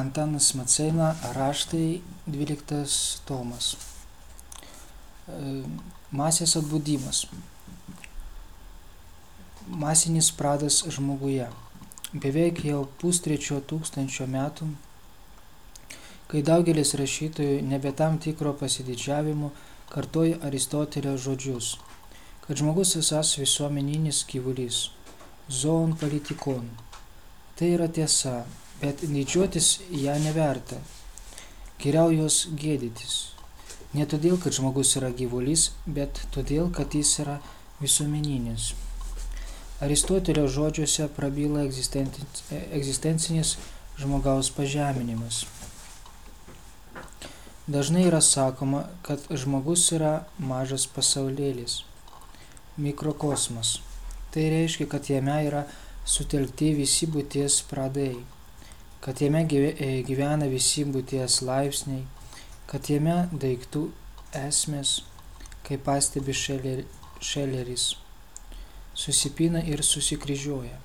Antanas Maceina, raštai 12 tomas. E, masės atbudimas. Masinis pradas žmoguje. Beveik jau pustrečio tūkstančio metų, kai daugelis rašytojų nebe tam tikro pasididžiavimo kartoja Aristotelio žodžius, kad žmogus esas visuomeninis gyvulys, zoon politikon. Tai yra tiesa, bet didžiuotis ją neverta. Geriau jos gėdytis. Ne todėl, kad žmogus yra gyvulys, bet todėl, kad jis yra visuomeninis. Aristotelio žodžiuose prabyla egzistencinis žmogaus pažeminimas. Dažnai yra sakoma, kad žmogus yra mažas pasaulėlis, mikrokosmas. Tai reiškia, kad jame yra sutelkti visi būties pradai, kad jame gyvena visi būties laipsniai, kad jame daiktų esmės, kaip pastebi Šeleris, susipina ir susikryžiuoja.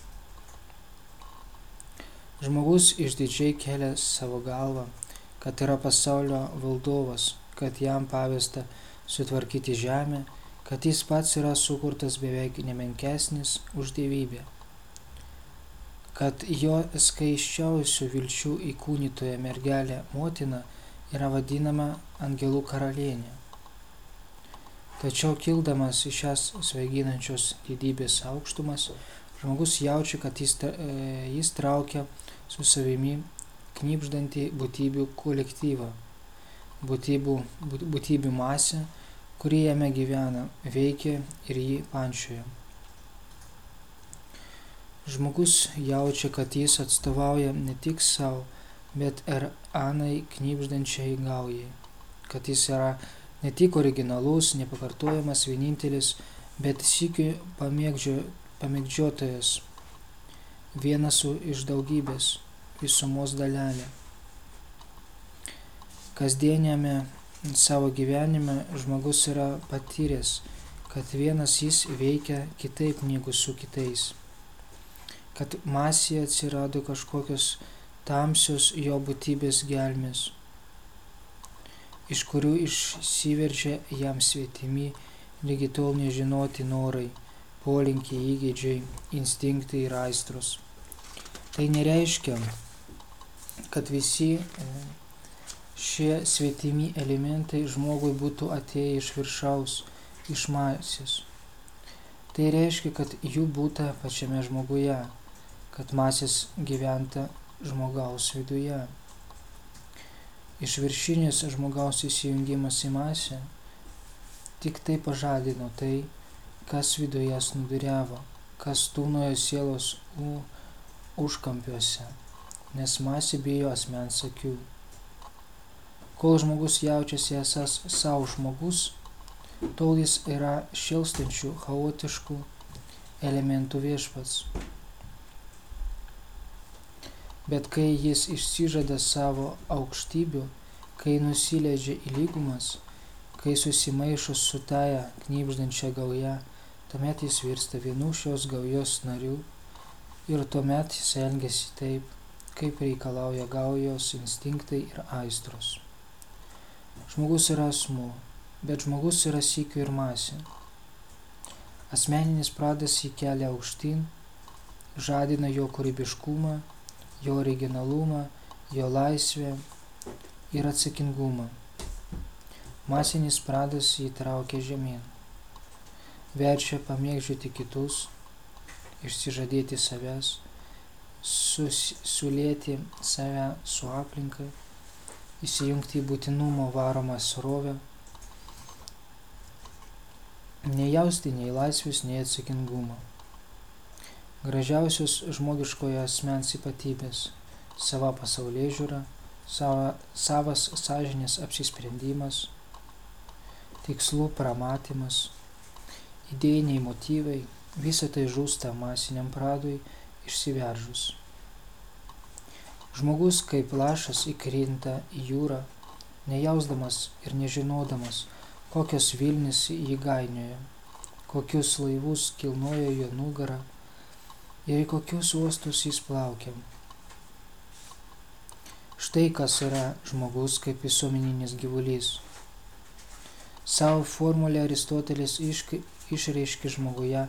Žmogus išdidžiai kelia savo galvą, kad yra pasaulio valdovas, kad jam pavesta sutvarkyti žemę, kad jis pats yra sukurtas beveik nemenkesnis už dievybę, kad jo skaiščiausių vilčių įkūnytoja mergelė motina yra vadinama angelų karalienė. Tačiau kildamas iš šias svaiginančios didybės aukštumas, žmogus jaučia, kad jis, e, jis traukia su savimi knipždantį būtybių kolektyvą, būtybių, būtybių masę, kuri jame gyvena, veikia ir jį pančioja. Žmogus jaučia, kad jis atstovauja ne tik savo, bet ir Anai knipždančiai gaujai, kad jis yra ne tik originalus, nepakartojamas, vienintelis, bet sėkiu pamėgdžiotojas, vienas iš daugybės visumos dalelė. Kasdienėme savo gyvenime žmogus yra patyręs, kad vienas jis veikia kitaip negu su kitais, kad masėje atsirado kažkokios tamsios jo būtybės gelmės, iš kurių išsiveržia jam svetimi, lygi tol nežinoti norai, polinkiai, įgėdžiai, instinktai ir aistros. Tai nereiškia, kad visi e, šie svetimi elementai žmogui būtų atėję iš viršaus, iš masės. Tai reiškia, kad jų būta pačiame žmoguje, kad masės gyventa žmogaus viduje. Išviršinis žmogaus įsijungimas į masę tik tai pažadino tai, kas viduje snuduriavo, kas tūnojo sielos u, užkampiuose, nes masė bijo asmens akių. Kol žmogus jaučiasi esas savo žmogus, tol jis yra šilstančių, chaotiškų elementų viešpats. Bet kai jis išsižada savo aukštybių, kai nusileidžia į lygumas, kai susimaišo su taja knybždančia gauja, tuomet jis virsta vienu šios gaujos narių ir tuomet jis elgesi taip, kaip reikalauja gaujos instinktai ir aistros. Žmogus yra asmuo, bet žmogus yra sykių ir masė. Asmeninis pradas jį kelia aukštyn, žadina jo kūrybiškumą jo originalumą, jo laisvę ir atsakingumą. Masinis pradas jį traukia žemyn, verčia pamėgdžioti kitus, išsižadėti savęs, sus, sulėti save su aplinka, įsijungti į būtinumo varomą srovę, nejausti nei laisvės, nei atsakingumo gražiausios žmogiškojo asmens ypatybės - sava pasaulyje žiūra, sava, savas sąžinės apsisprendimas, tikslų pramatymas, idėjiniai motyvai - visa tai žūsta masiniam pradui išsiveržus. Žmogus kaip lašas įkrinta į jūrą, nejausdamas ir nežinodamas, kokios Vilnis jį gainioja, kokius laivus kilnojo jo nugarą ir į kokius uostus jis plaukia. Štai kas yra žmogus kaip visuomeninis gyvulys. Savo formulę Aristotelis išreiškia žmoguje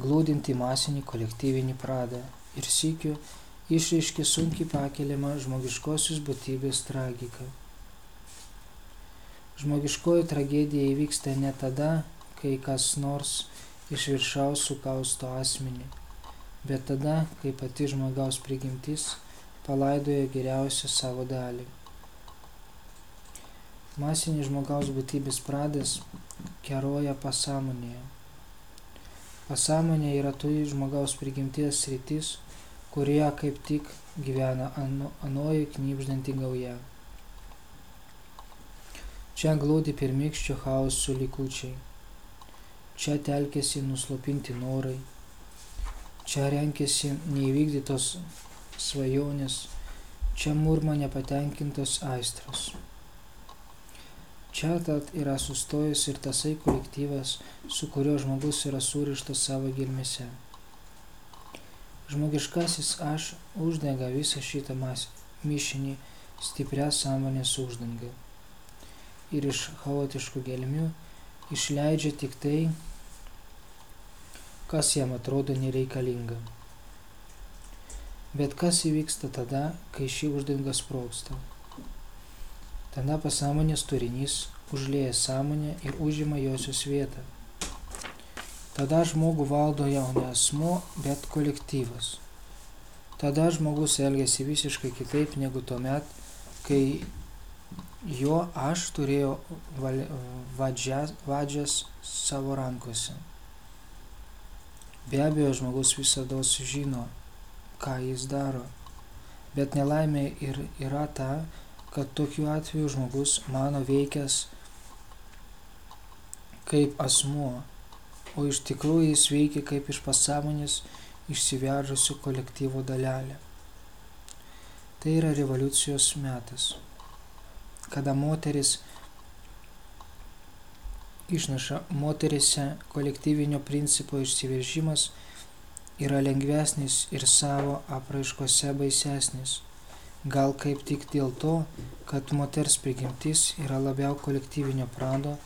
glūdinti masinį kolektyvinį pradą ir sykiu išreiškia sunkiai pakeliamą žmogiškosios būtybės tragiką. Žmogiškoji tragedija įvyksta ne tada, kai kas nors iš viršaus sukausto asmenį, bet tada, kai pati žmogaus prigimtis palaidoja geriausią savo dalį. Masinis žmogaus būtybės pradas keroja pasąmonėje. Pasąmonė yra toji žmogaus prigimties sritis, kurioje kaip tik gyvena anoji knybždanti gauja. Čia glūdi pirmykščio chaoso likučiai. Čia telkėsi nuslopinti norai. Čia renkėsi neįvykdytos svajonės. Čia murma nepatenkintos aistros. Čia tad yra sustojęs ir tasai kolektyvas, su kuriuo žmogus yra surištas savo gilmėse. Žmogiškasis aš uždega visą šitą mišinį stiprią sąmonės uždangą. Ir iš chaotiškų gelmių išleidžia tik tai, kas jam atrodo nereikalinga. Bet kas įvyksta tada, kai ši uždanga sproksta? Tada pasąmonės turinys užlėja sąmonę ir užima josios vietą. Tada žmogų valdo jau ne asmo, bet kolektyvas. Tada žmogus elgesi visiškai kitaip negu tuomet, kai jo aš turėjo vadžias, vadžias savo rankose. Be abejo, žmogus visada žino, ką jis daro. Bet nelaimė ir yra ta, kad tokiu atveju žmogus mano veikęs kaip asmuo, o iš tikrųjų jis veikia kaip iš pasąmonės išsiveržusių kolektyvo dalelė. Tai yra revoliucijos metas, kada moteris išnaša moterise kolektyvinio principo išsiveržimas yra lengvesnis ir savo apraiškose baisesnis. Gal kaip tik dėl to, kad moters prigimtis yra labiau kolektyvinio prado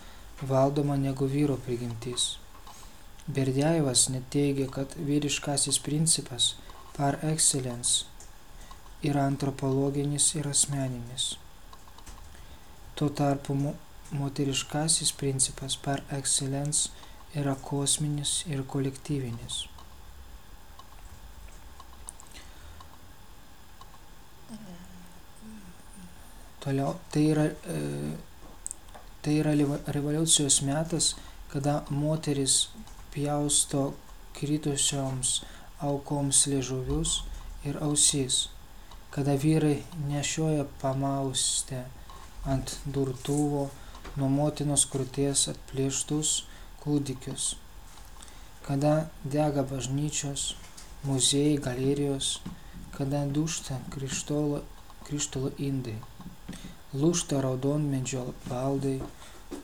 valdoma negu vyro prigimtis. Berdiaevas neteigia, kad vyriškasis principas par excellence yra antropologinis ir asmeninis. Tuo tarpu moteriškasis principas par excellence yra kosminis ir kolektyvinis. Toliau, tai yra, e, tai yra revoliucijos metas, kada moteris pjausto kritusioms aukoms liežuvius ir ausis, kada vyrai nešioja pamaustę ant durtuvo nuo motinos krūties atplėštus kūdikius, kada dega bažnyčios, muziejai, galerijos, kada dušta krištolo, krištolo indai, lūšta raudonmedžio baldai,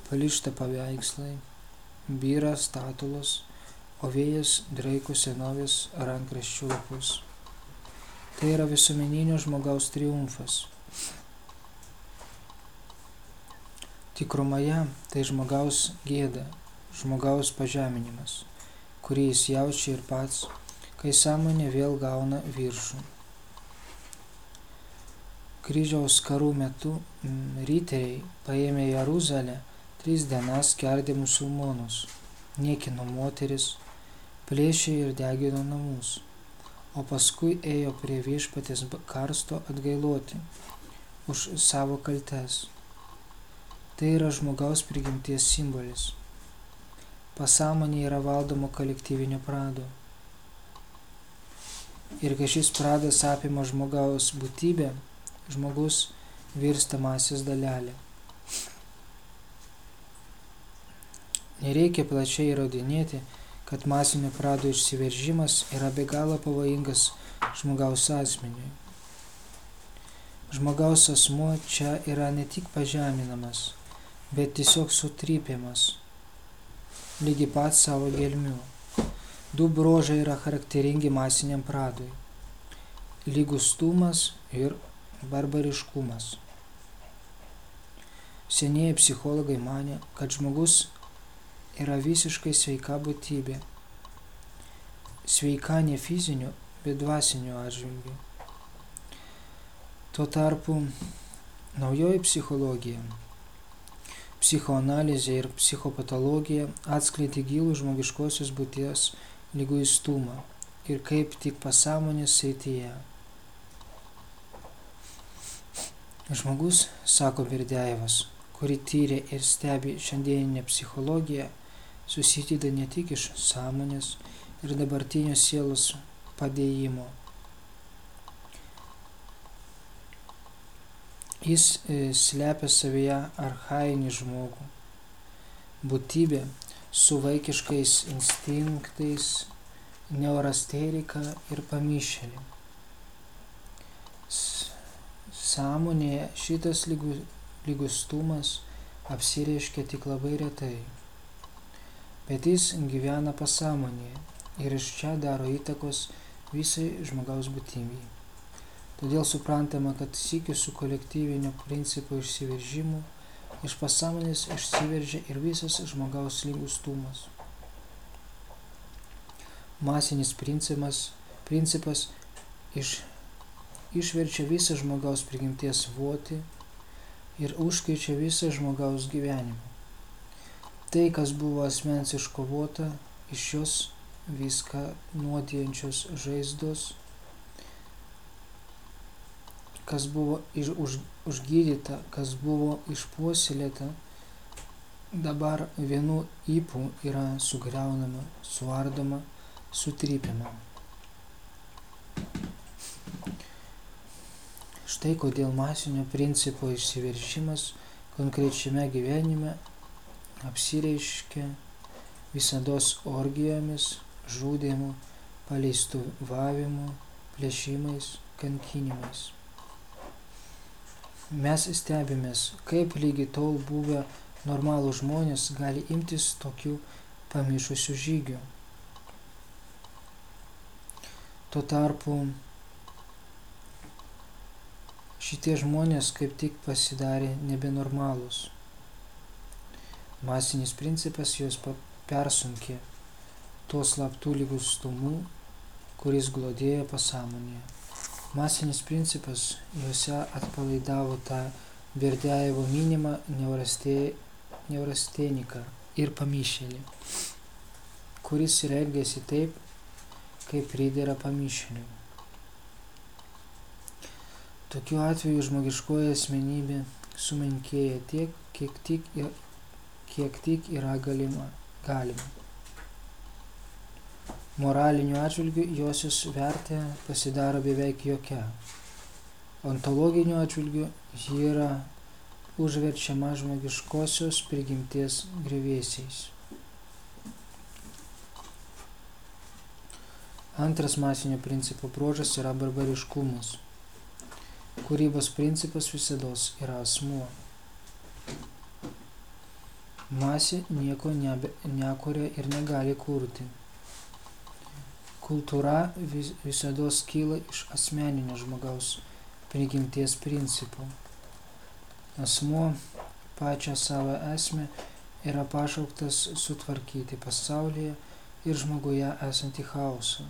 pališta paveikslai, byra statulos, o vėjas draiko senovės rankraščių lapus. Tai yra visuomeninio žmogaus triumfas. Tikrumoje tai žmogaus gėda, žmogaus pažeminimas, kurį jis jaučia ir pats, kai sąmonė vėl gauna viršų. Kryžiaus karų metu mm, ryteriai paėmė Jeruzalę tris dienas kerdė musulmonus, niekino moteris, plėšė ir degino namus, o paskui ėjo prie viešpatės karsto atgailoti už savo kaltes. Tai yra žmogaus prigimties simbolis. Pasąmonė yra valdoma kolektyvinio prado. Ir kai šis pradas apima žmogaus būtybę, žmogus virsta masės dalelė. Nereikia plačiai įrodinėti, kad masinio prado išsiveržimas yra be galo pavojingas žmogaus asmeniui. Žmogaus asmuo čia yra ne tik pažeminamas, bet tiesiog sutrypiamas, lygi pat savo gelmių. Du bruožai yra charakteringi masiniam pradui - lygustumas ir - barbariškumas. Senieji psichologai mane, kad žmogus yra visiškai sveika būtybė. Sveika ne fiziniu, bet dvasiniu atžvilgiu. Tuo tarpu naujoji psichologija, psichoanalizė ir psichopatologija atskleidė gilų žmogiškosios būties lyguistumą ir kaip tik pasąmonės srityje. Žmogus, sako Virdėjevas, kuri tyrė ir stebi šiandieninę psichologiją, susideda ne tik iš sąmonės ir dabartinio sielos padėjimo. Jis e, slepia savyje arhainį žmogų, būtybę su vaikiškais instinktais, neurasterika ir pamišėlė. Sąmonėje šitas lygustumas apsireiškia tik labai retai, bet jis gyvena pasąmonėje ir iš čia daro įtakos visai žmogaus būtybei. Todėl suprantama, kad sėkiu su kolektyvinio principo išsiveržimu iš pasąmonės išsiveržia ir visas žmogaus lygustumas masinis principas, principas iš, išverčia visą žmogaus prigimties svotį ir užkeičia visą žmogaus gyvenimą. Tai, kas buvo asmens iškovota, iš jos viską nuodijančios žaizdos, kas buvo iš, už, užgydyta, kas buvo išpuoselėta, dabar vienu įpū yra sugriaunama, suardoma sutrypimą. Štai kodėl masinio principo išsiveršimas konkrečiame gyvenime apsireiškia visados orgijomis, žudimu, paleistuvavimu, plėšimais, kankinimais. Mes stebimės, kaip lygi tol buvę normalų žmonės gali imtis tokių pamišusių žygių. Tuo tarpu šitie žmonės kaip tik pasidarė nebenormalūs. Masinis principas juos persunkė tuo slaptų lygustumų, kuris glodėjo pasąmonėje. Masinis principas juose atpalaidavo tą Verdejevo minimą neurasteniką ir pamišėlį, kuris ir elgėsi taip, kaip pridėra pamišėliui. Tokiu atveju žmogiškoji asmenybė sumenkėja tiek, kiek tik, kiek tik yra galima. galima. Moraliniu atžvilgiu josios vertė pasidaro beveik jokia. Ontologiniu atžvilgiu ji yra užverčiama žmogiškosios prigimties grevėsiais. Antras masinio principo bruožas yra barbariškumas. Kūrybos principas visada yra asmuo. Masė nieko nebe, nekuria ir negali kurti. Kultūra vis, visada kyla iš asmeninio žmogaus prigimties principų. Asmuo pačią savo esmę yra pašauktas sutvarkyti pasaulyje ir žmoguje esantį chaosą.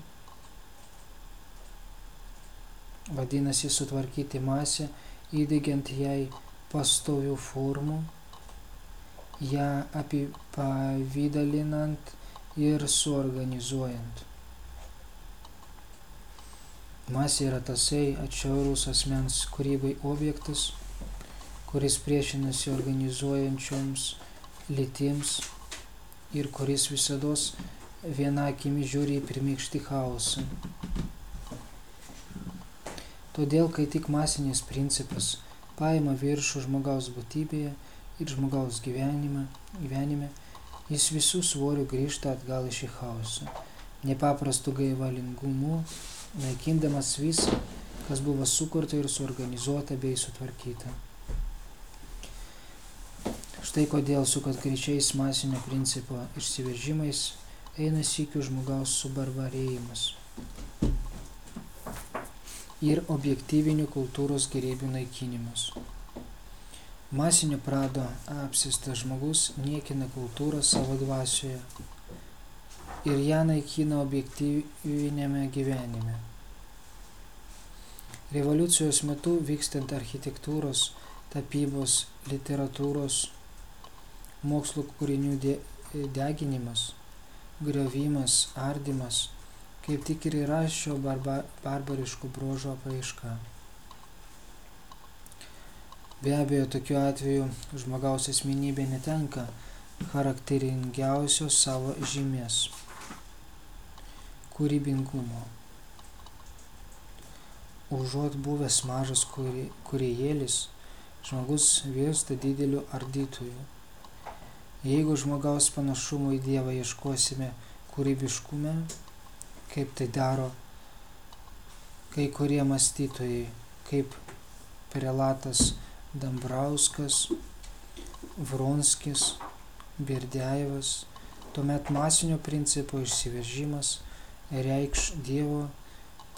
Vadinasi, sutvarkyti masę, įdėgiant jai pastovių formų, ją apipavydalinant ir suorganizuojant. Masė yra tasai atšiaurus asmens kūrybai objektas, kuris priešinasi organizuojančioms lytims ir kuris visada viena akimi žiūri į pirmykštį chaosą. Todėl, kai tik masinis principas paima viršų žmogaus būtybėje ir žmogaus gyvenime, gyvenime, jis visų svorių grįžta atgal į šį chaosą, nepaprastų gaivalingumu, naikindamas visą, kas buvo sukurta ir suorganizuota bei sutvarkyta. Štai kodėl su konkrečiais masinio principo išsiveržimais eina sykių žmogaus subarbarėjimas. ir objektyvinių kultūros gerybių naikinimas. Masinio prado apsistas žmogus niekina kultūrą savo dvasioje ir ją naikina objektyvinėme gyvenime. Revoliucijos metu vykstant architektūros, tapybos, literatūros, mokslo kūrinių deginimas, griovimas, ardymas, kaip tik ir yra šio barba, barbariškų brožo apraiška. Be abejo, tokiu atveju žmogaus asmenybė netenka charakteringiausios savo žymės - kūrybingumo. Užuot buvęs mažas kuriejėlis, žmogus virsta dideliu ardytoju. Jeigu žmogaus panašumo į Dievą ieškosime kūrybiškume, kaip tai daro kai kurie mąstytojai, kaip prelatas Dambrauskas, Vronskis, Berdiaevas, tuomet masinio principo išsiveržimas reikš Dievo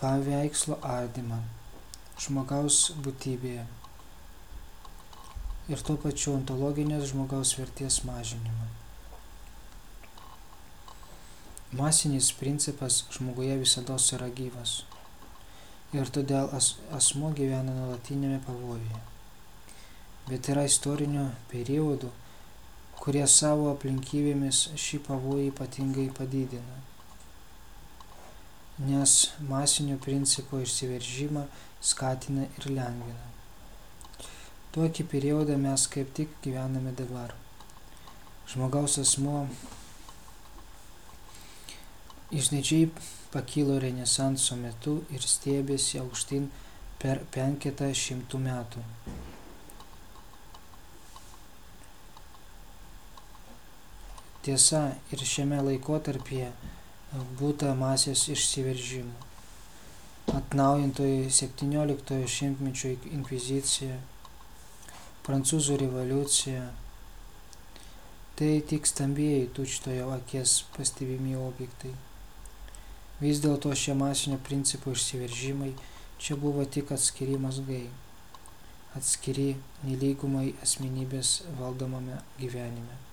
paveikslo ardymą žmogaus būtybėje ir tuo pačiu ontologinės žmogaus vertės mažinimą. Masinis principas žmoguje visada yra gyvas ir todėl as, asmo gyvena nuolatinėme pavojuje bet yra istorinių periodų, kurie savo aplinkybėmis šį pavojų ypatingai padidina. Nes masinio principo išsiveržimą skatina ir lengvina. Tokį periodą mes kaip tik gyvename dabar. Žmogaus asmo išneidžiai pakilo renesanso metu ir stėbėsi aukštin per penketą šimtų metų. Tiesa, ir šiame laikotarpyje būta masės išsiveržimų. Atnaujintoji 17 šimtmečio inkvizicija, prancūzų revoliucija, tai tik stambėjai tučtojo akies pastebimi objektai. Vis dėlto šie masinio principo išsiveržimai čia buvo tik atskiri mazgai, atskiri nelygumai asmenybės valdomame gyvenime.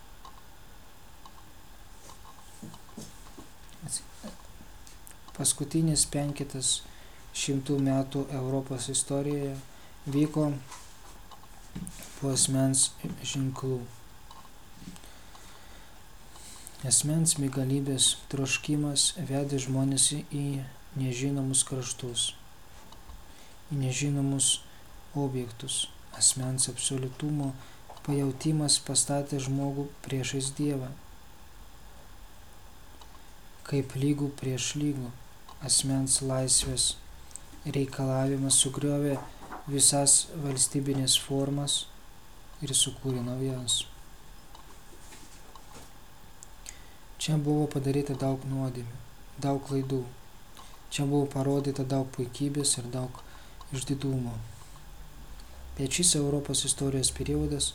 Paskutinis penkitas šimtų metų Europos istorijoje vyko po asmens ženklų. Asmens mygalybės troškimas vedė žmonės į nežinomus kraštus, į nežinomus objektus. Asmens absoliutumo pajautimas pastatė žmogų priešais Dievą, kaip lygų prieš lygų asmens laisvės reikalavimas sugriovė visas valstybinės formas ir sukūrė naujas. Čia buvo padaryta daug nuodėmių, daug klaidų. Čia buvo parodyta daug puikybės ir daug išdidumo. Bet šis Europos istorijos periodas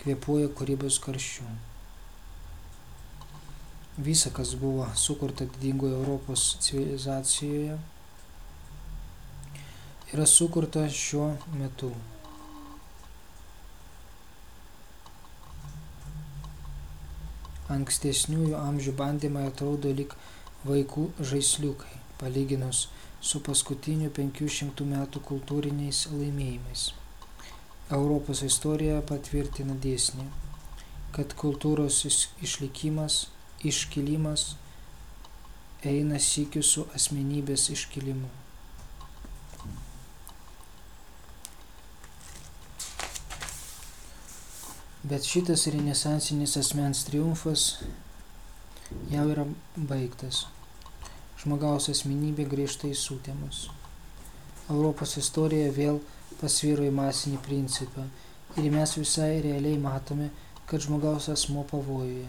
kvepuoja kūrybos karščių. Visa, kas buvo sukurta didingoje Europos civilizacijoje, yra sukurta šiuo metu. Ankstesniųjų amžių bandymai atrodo lik vaikų žaisliukai, palyginus su paskutiniu 500 metų kultūriniais laimėjimais. Europos istorija patvirtina dėsnį, kad kultūros išlikimas iškilimas eina sykiu su asmenybės iškilimu. Bet šitas renesansinis asmens triumfas jau yra baigtas. Žmogaus asmenybė griežtai sutėmus. Europos istorija vėl pasvyro į masinį principą ir mes visai realiai matome, kad žmogaus asmo pavojuje.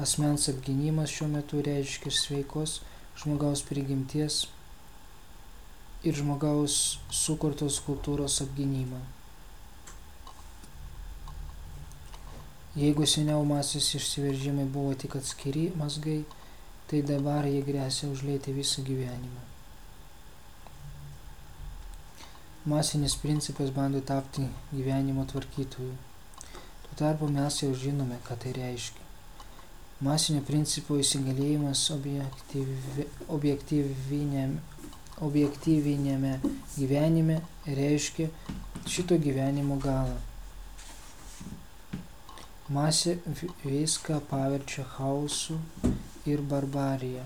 Asmens apgynimas šiuo metu reiškia sveikos žmogaus prigimties ir žmogaus sukurtos kultūros apgynimą. Jeigu seniau masės išsiveržimai buvo tik atskiri mazgai, tai dabar jie grėsia užlėti visą gyvenimą. masinis principas bando tapti gyvenimo tvarkytoju. Tuo tarpu mes jau žinome, ką tai reiškia. Masinio principo įsigalėjimas objektyvi, objektyvinėme, objektyvinėme gyvenime reiškia šito gyvenimo galą. Masė viską paverčia chaosu ir barbarija,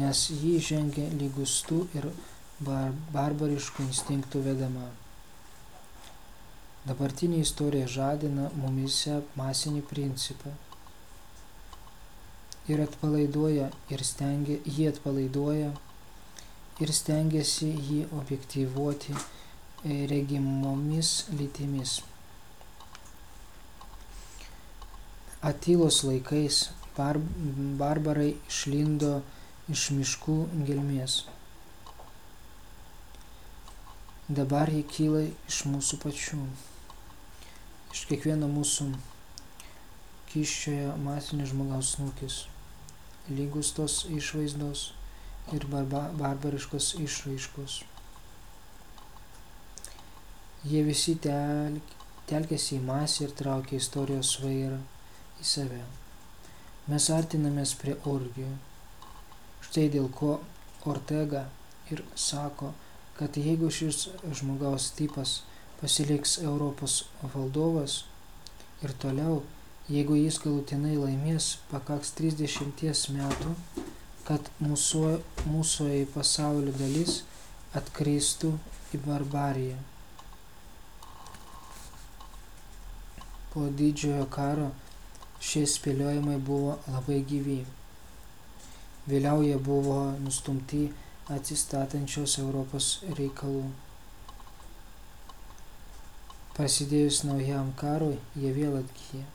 nes jį žengia lygustų ir bar barbariškų instinktų vedama. Dabartinė istorija žadina mumise masinį principą ir atpalaiduoja ir stengia, jį atpalaiduoja ir stengiasi jį objektyvuoti regimomis lytimis. Atylos laikais bar barbarai išlindo iš miškų gelmės. Dabar jie kyla iš mūsų pačių. Iš kiekvieno mūsų kiščioje masinis žmogaus snukis, lygus tos išvaizdos ir barba, barbariškos išraiškos. Jie visi tel, telkėsi į masę ir traukė istorijos vairą į save. Mes artinamės prie orgijų. Štai dėl ko Ortega ir sako, kad jeigu šis žmogaus tipas pasiliks Europos valdovas ir toliau, jeigu jis galutinai laimės, pakaks 30 metų, kad mūsų, mūsų į pasaulio dalis atkristų į barbariją. Po didžiojo karo Šie spėliojimai buvo labai gyvi. Vėliau jie buvo nustumti atsistatančios Europos reikalų. Prasidėjus naujam karui, jie vėl atgyja.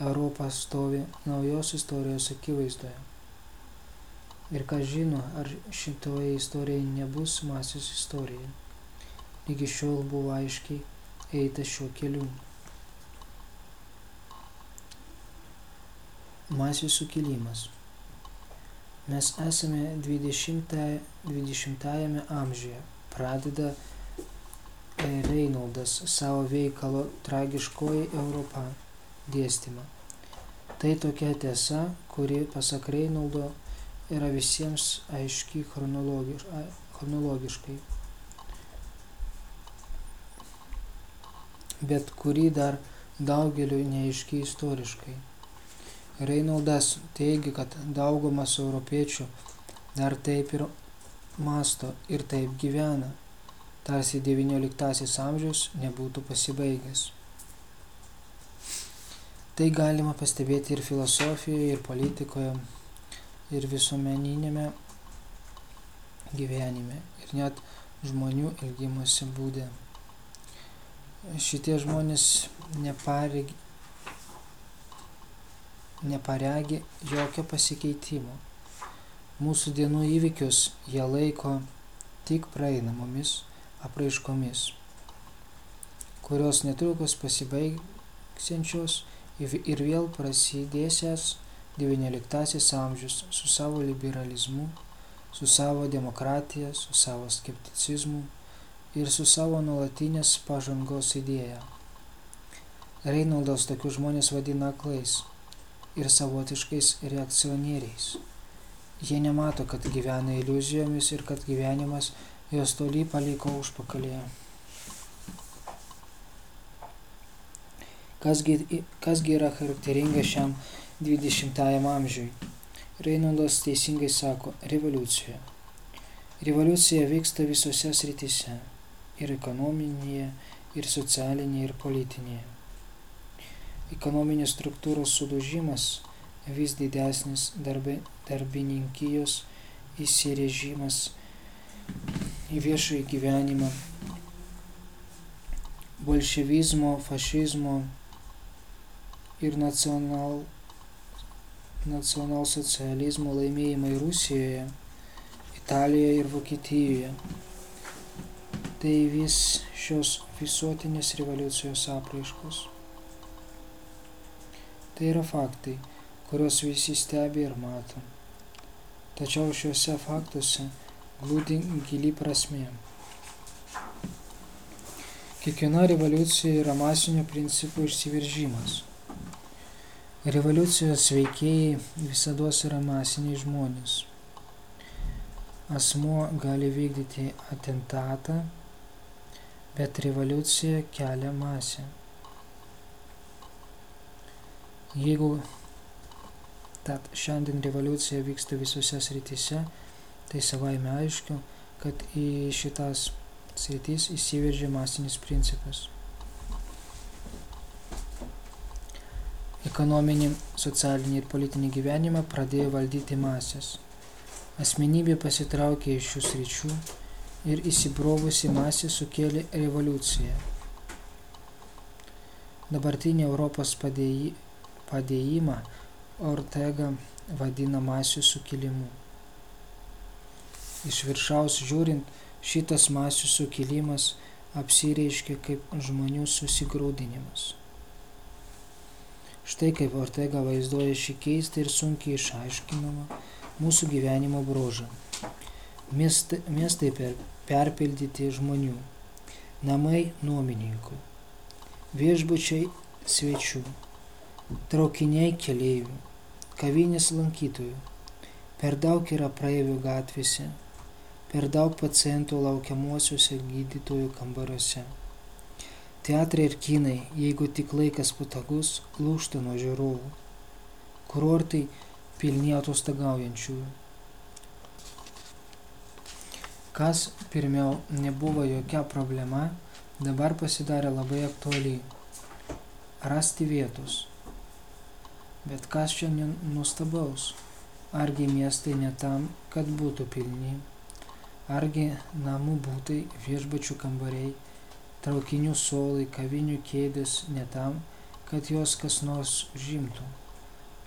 Europa stovi naujos istorijos akivaizdoje. Ir ką žino, ar šitoje istorijoje nebus masės istorija. Iki šiol buvo aiškiai eita šiuo keliu. Masių sukilimas. Mes esame 20-ame 20 amžiuje. Pradeda Reinoldas savo veikalo tragiškoji Europa dėstymą. Tai tokia tiesa, kuri, pasak Reinoldo, yra visiems aiški chronologiš, chronologiškai, bet kuri dar daugeliu neaiški istoriškai. Reinoldas teigia, kad daugumas europiečių dar taip ir masto ir taip gyvena, tarsi XIX amžius nebūtų pasibaigęs. Tai galima pastebėti ir filosofijoje, ir politikoje, ir visuomeninėme gyvenime, ir net žmonių elgimosi būdė. Šitie žmonės neparegi, neparegi jokio pasikeitimo. Mūsų dienų įvykius jie laiko tik praeinamomis apraiškomis, kurios netrukus pasibaigsiančios ir vėl prasidėsęs XIX amžius su savo liberalizmu, su savo demokratija, su savo skepticizmu ir su savo nuolatinės pažangos idėja. Reinoldas tokius žmonės vadina aklais ir savotiškais reakcionieriais. Jie nemato, kad gyvena iliuzijomis ir kad gyvenimas jos toli paliko užpakalėje. Kasgi, kasgi yra charakteringa šiam 20-ajam amžiui? Reinoldas teisingai sako - revoliucija. Revoliucija vyksta visose srityse - ir ekonominėje, ir socialinėje, ir politinėje ekonominės struktūros sudužimas, vis didesnis darbi, darbininkijos įsirežimas į viešąjį gyvenimą, bolševizmo, fašizmo ir nacional, nacionalsocializmo laimėjimai Rusijoje, Italijoje ir Vokietijoje. Tai vis šios visuotinės revoliucijos apraiškos. Tai yra faktai, kuriuos visi stebi ir mato. Tačiau šiuose faktuose glūdi gili prasmė. Kiekviena revoliucija yra masinio principų išsiveržimas. Revoliucijos veikėjai visada yra masiniai žmonės. Asmuo gali vykdyti atentatą, bet revoliucija kelia masę. Jeigu tad šiandien revoliucija vyksta visose srityse, tai savaime aišku, kad į šitas sritis įsiveržė masinis principas. Ekonominį, socialinį ir politinį gyvenimą pradėjo valdyti masės. Asmenybė pasitraukė iš šių sričių ir įsibrovusi masė sukėlė revoliuciją. Dabartinį Europos padėji, padėjimą Ortega vadina masių sukilimu. Iš viršaus žiūrint, šitas masių sukilimas apsireiškia kaip žmonių susigraudinimas. Štai kaip Ortega vaizduoja šį keistą ir sunkiai išaiškinamą mūsų gyvenimo brožą. Miestai, miestai per, perpildyti žmonių, namai nuomininkų, viešbučiai svečių, traukiniai keleivių, kavinės lankytojų. Per daug yra praeivių gatvėse, per daug pacientų laukiamuosiuose gydytojų kambariuose. Teatrai ir kinai, jeigu tik laikas patogus, lūšta nuo žiūrovų. Kurortai pilni atostagaujančiųjų. Kas pirmiau nebuvo jokia problema, dabar pasidarė labai aktualiai. Rasti vietos. Bet kas čia nustabaus? Argi miestai ne tam, kad būtų pilni? Argi namų būtai, viešbačių kambariai, traukinių suolai, kavinių kėdės ne tam, kad jos kas nors žimtų?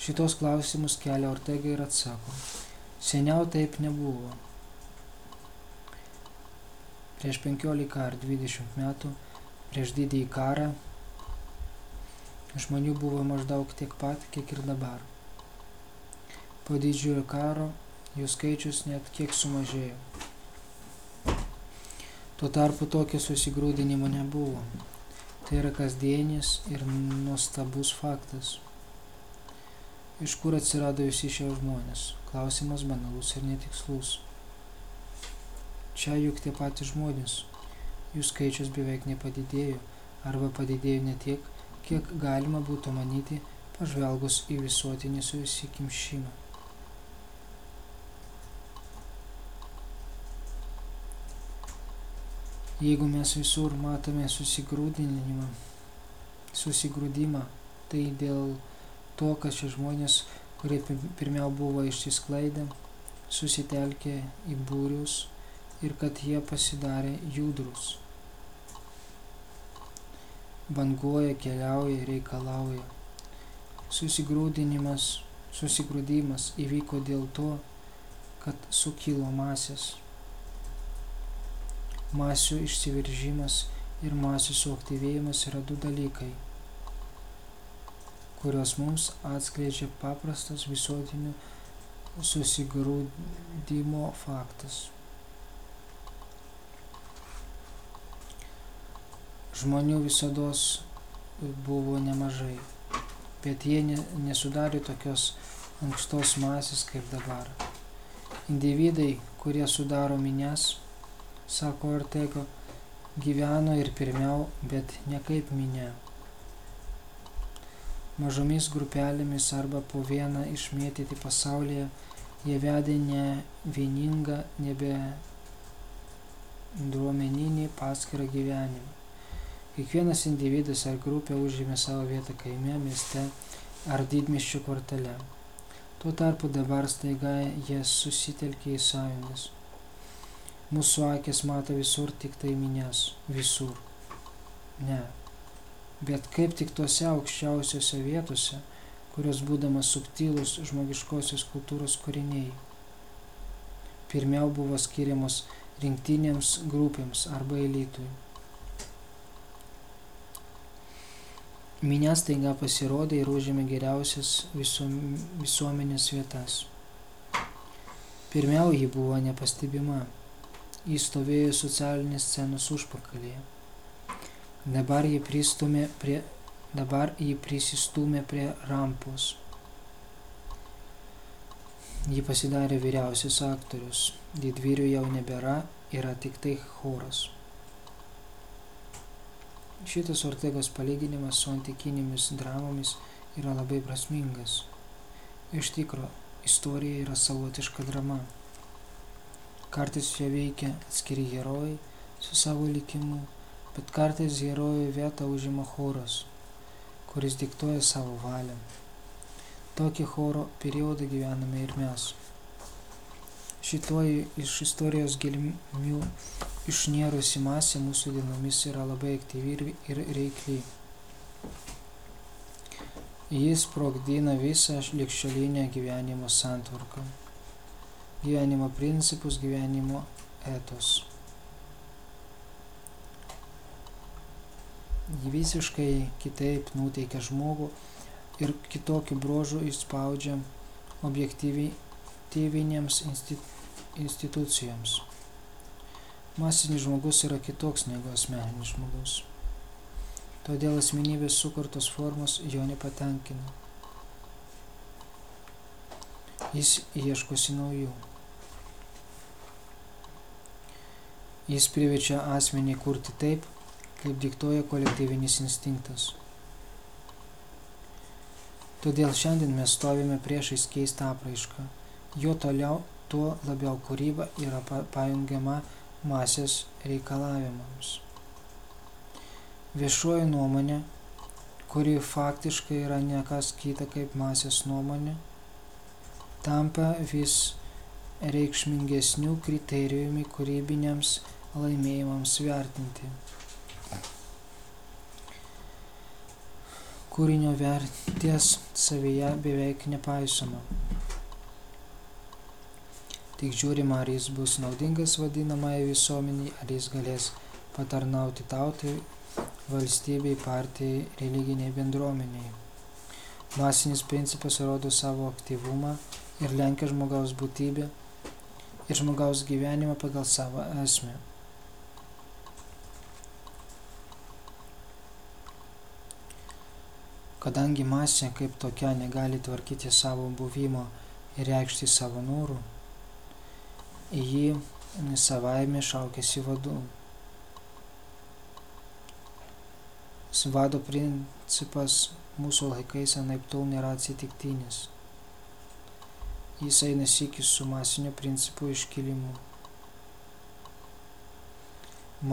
Šitos klausimus kelia Ortega ir atsako. Seniau taip nebuvo. Prieš 15 ar 20 metų, prieš didįjį karą, žmonių buvo maždaug tiek pat, kiek ir dabar. Po didžiojo karo jų skaičius net kiek sumažėjo. Tuo tarpu tokio susigrūdinimo nebuvo. Tai yra kasdienis ir nuostabus faktas. Iš kur atsirado visi šie žmonės? Klausimas banalus ir netikslus. Čia juk tie patys žmonės. Jų skaičius beveik nepadidėjo arba padidėjo ne tiek, kiek galima būtų manyti pažvelgus į visuotinį susikimšimą. Jeigu mes visur matome susigrūdinimą, susigrūdimą, tai dėl to, kad šie žmonės, kurie pirmiau buvo išsisklaidę, susitelkė į būrius ir kad jie pasidarė judrus. Banguoja, keliauja, reikalauja. Susigrūdinimas, susigrūdimas įvyko dėl to, kad sukilo masės. Masių išsiveržimas ir masių suaktyvėjimas yra du dalykai kurios mums atskleidžia paprastas visuotinio susigrūdimo faktas. Žmonių visada buvo nemažai, bet jie nesudarė tokios ankštos masės kaip dabar. Individai, kurie sudaro minės, sako Ortega, gyveno ir pirmiau, bet ne kaip minė mažomis grupelėmis arba po vieną išmėtyti pasaulyje, jie vedė ne vieningą, nebe duomeninį paskirą gyvenimą. Kiekvienas individas ar grupė užėmė savo vietą kaime, mieste ar didmiščio kvartale. Tuo tarpu dabar staiga jie susitelkė į sąjungas. Mūsų akis mato visur tik tai minės. Visur. Ne, bet kaip tik tose aukščiausiose vietose, kurios būdamas subtilus žmogiškosios kultūros kūriniai. Pirmiau buvo skiriamos rinktinėms grupėms arba elitui. Minės taiga pasirodė ir užėmė geriausias visuomenės vietas. Pirmiau ji buvo nepastebima, jis stovėjo socialinės scenos užpakalėje. Dabar jį, prie, dabar jį prisistumė prie rampos. Jį pasidarė vyriausias aktorius. Didvyrių jau nebėra, yra tik tai choras. Šitas Ortegos palyginimas su antikinėmis dramomis yra labai prasmingas. Iš tikro, istorija yra savotiška drama. Kartais čia veikia atskiri herojai su savo likimu, bet kartais herojų vietą užima choras, kuris diktuoja savo valią. Tokį choro periodą gyvename ir mes. Šitoji iš istorijos gelmių išnėrusi masė mūsų dienomis yra labai aktyvi ir, ir reikli. Jis sprogdina visą likščiolinę gyvenimo santvarką, gyvenimo principus, gyvenimo etos. Jį visiškai kitaip nuteikia žmogų ir kitokių brožų išspaudžia objektyvinėms institucijoms. Masinis žmogus yra kitoks negu asmeninis žmogus. Todėl asmenybės sukurtos formos jo nepatenkina. Jis ieškosi naujų. Jis priverčia asmenį kurti taip, kaip diktuoja kolektyvinis instinktas. Todėl šiandien mes stovime priešais keistą apraišką. Jo toliau, tuo labiau kūryba yra pajungiama masės reikalavimams. Viešoji nuomonė, kuri faktiškai yra nekas kita kaip masės nuomonė, tampa vis reikšmingesnių kriterijumi kūrybiniams laimėjimams vertinti. kūrinio vertės savyje beveik nepaisoma. Tik žiūrima, ar jis bus naudingas vadinamai visuomeniai, ar jis galės patarnauti tautai, valstybei, partijai, religiniai bendruomeniai. Masinis principas rodo savo aktyvumą ir lenkia žmogaus būtybę ir žmogaus gyvenimą pagal savo esmę. Kadangi masė kaip tokia negali tvarkyti savo buvimo ir reikšti savo norų, ji savaime šaukėsi vadų. Vado principas mūsų laikais anaip tol nėra atsitiktinis. Jis eina sykis su masinio principų iškilimu.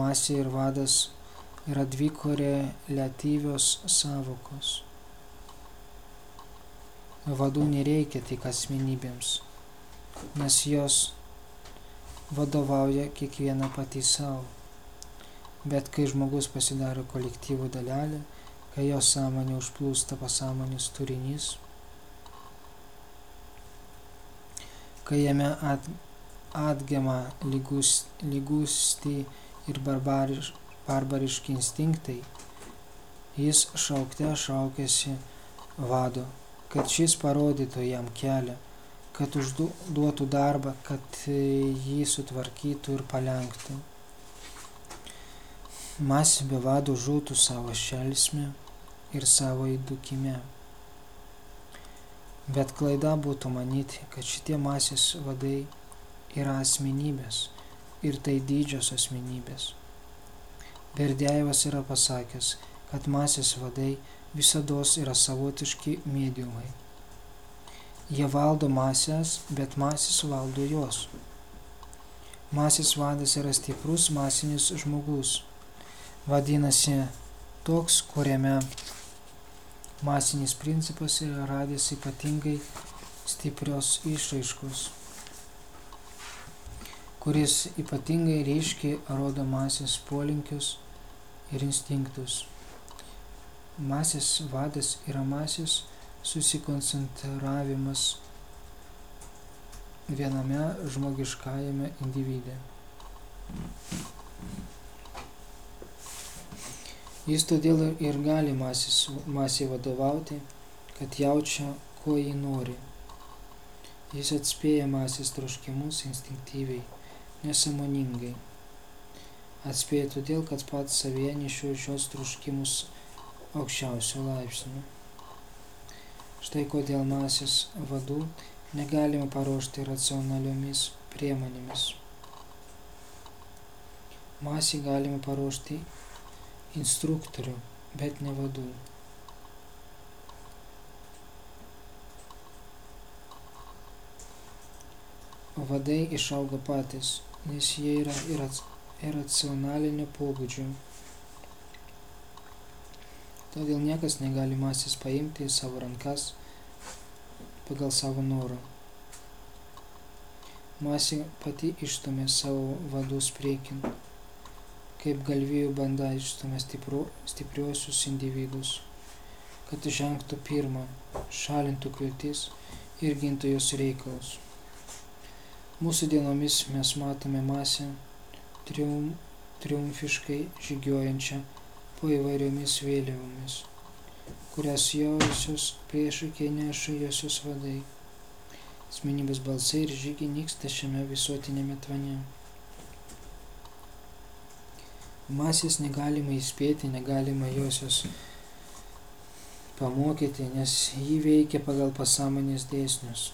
Masė ir vadas yra dvi koreliatyvios savokos. Vadų nereikia tik asmenybėms, nes jos vadovauja kiekviena pati savo. Bet kai žmogus pasidaro kolektyvų dalelė, kai jo sąmonė užplūsta pasąmonės turinys, kai jame at, atgema lygus, lygusti ir barbariš, barbariški instinktai, jis šaukte šaukėsi vado kad šis parodytų jam kelią, kad užduotų darbą, kad jį sutvarkytų ir palenktų. Masė be vado žūtų savo šelsme ir savo įdukime. Bet klaida būtų manyti, kad šitie masės vadai yra asmenybės ir tai didžios asmenybės. Berdėjevas yra pasakęs, kad masės vadai visados yra savotiški mediumai. Jie valdo masės, bet masės valdo juos. Masės vadas yra stiprus masinis žmogus. Vadinasi, toks, kuriame masinis principas yra radęs ypatingai stiprios išraiškos, kuris ypatingai ryškiai rodo masės polinkius ir instinktus. Masės vadas yra masės susikoncentravimas viename žmogiškajame individe. Jis todėl ir gali masės, masė vadovauti, kad jaučia, ko jį nori. Jis atspėja masės troškimus instinktyviai, nesamoningai. atspėja todėl, kad pats savyje nešiu šios truškimus aukščiausio laipsnių. Štai kodėl masės vadų negalima paruošti racionaliomis priemonėmis. Masį galima paruošti instruktorių, bet ne vadų. Vadai išauga patys, nes jie yra iracionalinio pobūdžio. Todėl niekas negali masės paimti į savo rankas pagal savo norą. Masė pati išstumė savo vadus priekin, kaip galvijų banda išstumė stipru, stipriuosius individus, kad žengtų pirmą, šalintų kliūtis ir gintų jos reikalus. Mūsų dienomis mes matome masę trium, triumfiškai žygiuojančią po įvairiomis vėliavomis, kurias jausios priešakiai neša josios vadai. Asmenybės balsai ir žygiai nyksta šiame visuotinėme tvane. Masės negalima įspėti, negalima josios pamokyti, nes jį veikia pagal pasąmonės dėsnius,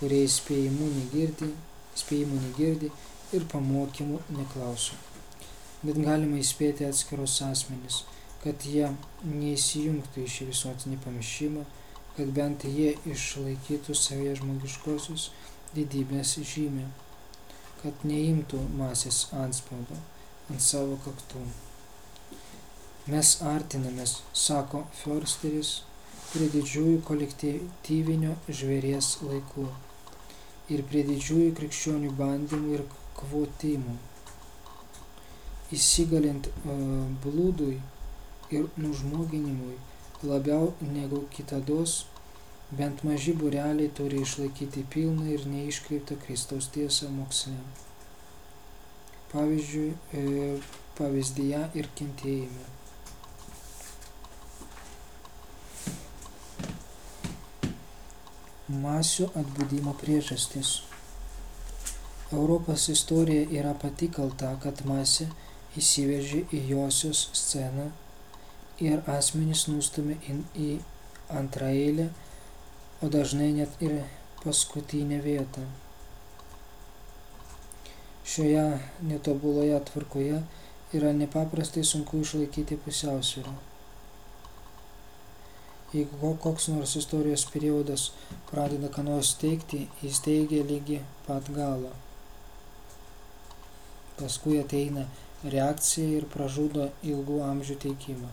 kurie įspėjimų negirdi, įspėjimų negirdi ir pamokymų neklauso bet galima įspėti atskirus asmenis, kad jie neįsijungtų į šį visuotinį pamišimą, kad bent jie išlaikytų savyje žmogiškosius didybės žymę, kad neimtų masės anspaudo ant savo kaktų. Mes artinamės, sako Forsteris, prie didžiųjų kolektyvinio žvėries laikų ir prie didžiųjų krikščionių bandymų ir kvotimų įsigalint e, blūdui ir nužmoginimui labiau negu kitados, bent maži bureliai turi išlaikyti pilną ir neiškreiptą Kristaus tiesą moksle. Pavyzdžiui, e, pavyzdyje ir kentėjime. Masių atbudimo priežastis. Europos istorija yra pati kalta, kad masė įsiveržė į josios sceną ir asmenys nustumė į antraeilę, o dažnai net ir paskutinę vietą. Šioje netobuloje tvarkoje yra nepaprastai sunku išlaikyti pusiausvyrą. Jeigu koks nors istorijos periodas pradeda ką nors teikti, jis teigia lygi pat galo. Paskui ateina reakcija ir pražudo ilgų amžių teikimą.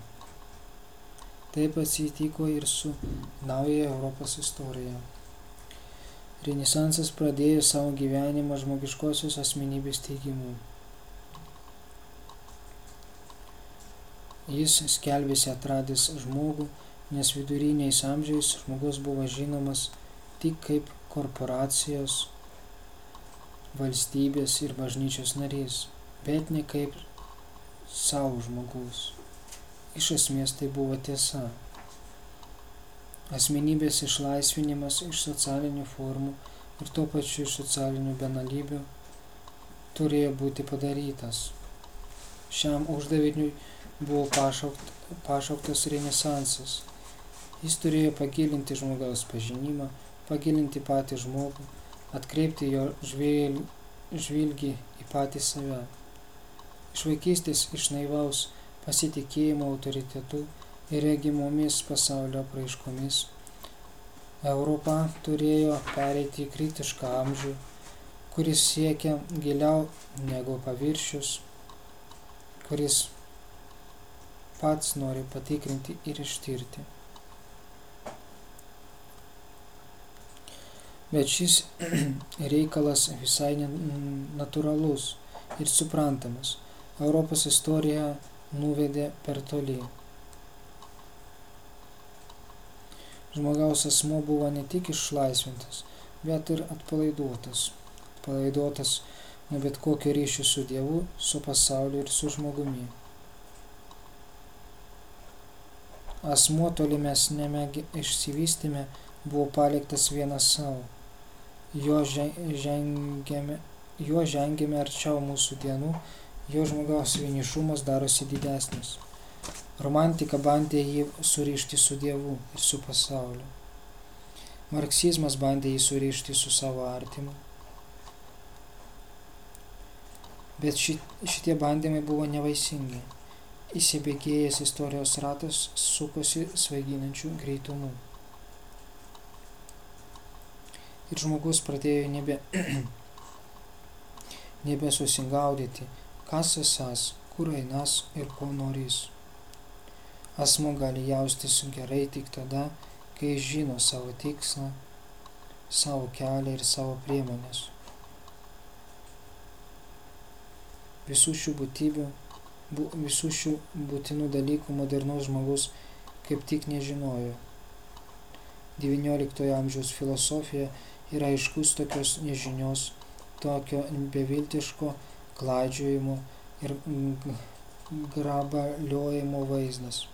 Taip atsitiko ir su nauja Europos istorija. Renesansas pradėjo savo gyvenimą žmogiškosios asmenybės teigimu. Jis skelbėsi atradęs žmogų, nes viduriniais amžiais žmogus buvo žinomas tik kaip korporacijos, valstybės ir bažnyčios narys bet ne kaip savo žmogus. Iš esmės tai buvo tiesa. Asmenybės išlaisvinimas iš socialinių formų ir tuo pačiu iš socialinių benalybių turėjo būti padarytas. Šiam uždaviniui buvo pašaukt, pašauktas renesansas. Jis turėjo pagilinti žmogaus pažinimą, pagilinti patį žmogų, atkreipti jo žvilgį į patį save. Iš vaikystės iš naivaus pasitikėjimo autoritetu ir regimomis pasaulio praiškomis. Europa turėjo pereiti į kritišką amžių, kuris siekia giliau negu paviršius, kuris pats nori patikrinti ir ištirti. Bet šis reikalas visai natūralus ir suprantamas Europos istorija nuvedė per toli. Žmogaus asmo buvo ne tik išlaisvintas, bet ir atpalaiduotas. Atpalaiduotas nuo bet kokio ryšio su Dievu, su pasauliu ir su žmogumi. Asmuo tolimesnėme išsivystime buvo paliktas vienas savo. Jo žengėme, jo žengėme arčiau mūsų dienų jo žmogaus vienišumas darosi didesnis. Romantika bandė jį surišti su Dievu ir su pasauliu. Marksizmas bandė jį surišti su savo artimu. Bet šitie bandymai buvo nevaisingi. Įsibėgėjęs istorijos ratas sukosi svaiginančių greitumų. Ir žmogus pradėjo nebe, nebesusigaudyti, kas esas, kur einas ir ko norys. Asmo gali jaustis gerai tik tada, kai žino savo tikslą, savo kelią ir savo priemonės. Visų šių būtybių, bu, visų šių būtinų dalykų modernaus žmogus kaip tik nežinojo. XIX amžiaus filosofija yra aiškus tokios nežinios, tokio beviltiško klaidžiojimo ir grabaliojimo vaizdas.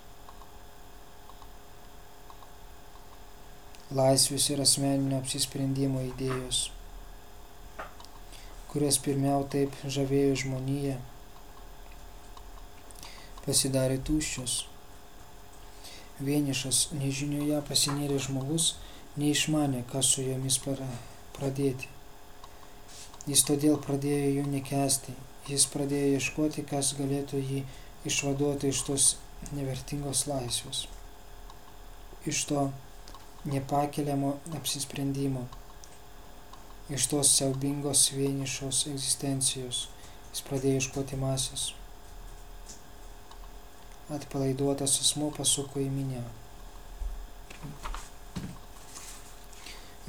Laisvės ir asmeninio apsisprendimo idėjos, kurios pirmiau taip žavėjo žmoniją, pasidarė tuščios. Vienišas nežinioje pasinėrė žmogus neišmanė, ką su jomis pradėti. Jis todėl pradėjo jų nekesti. Jis pradėjo ieškoti, kas galėtų jį išvaduoti iš tos nevertingos laisvės. Iš to nepakeliamo apsisprendimo. Iš tos siaubingos vienišos egzistencijos. Jis pradėjo ieškoti masės. Atpalaiduotas asmo pasuko į minę.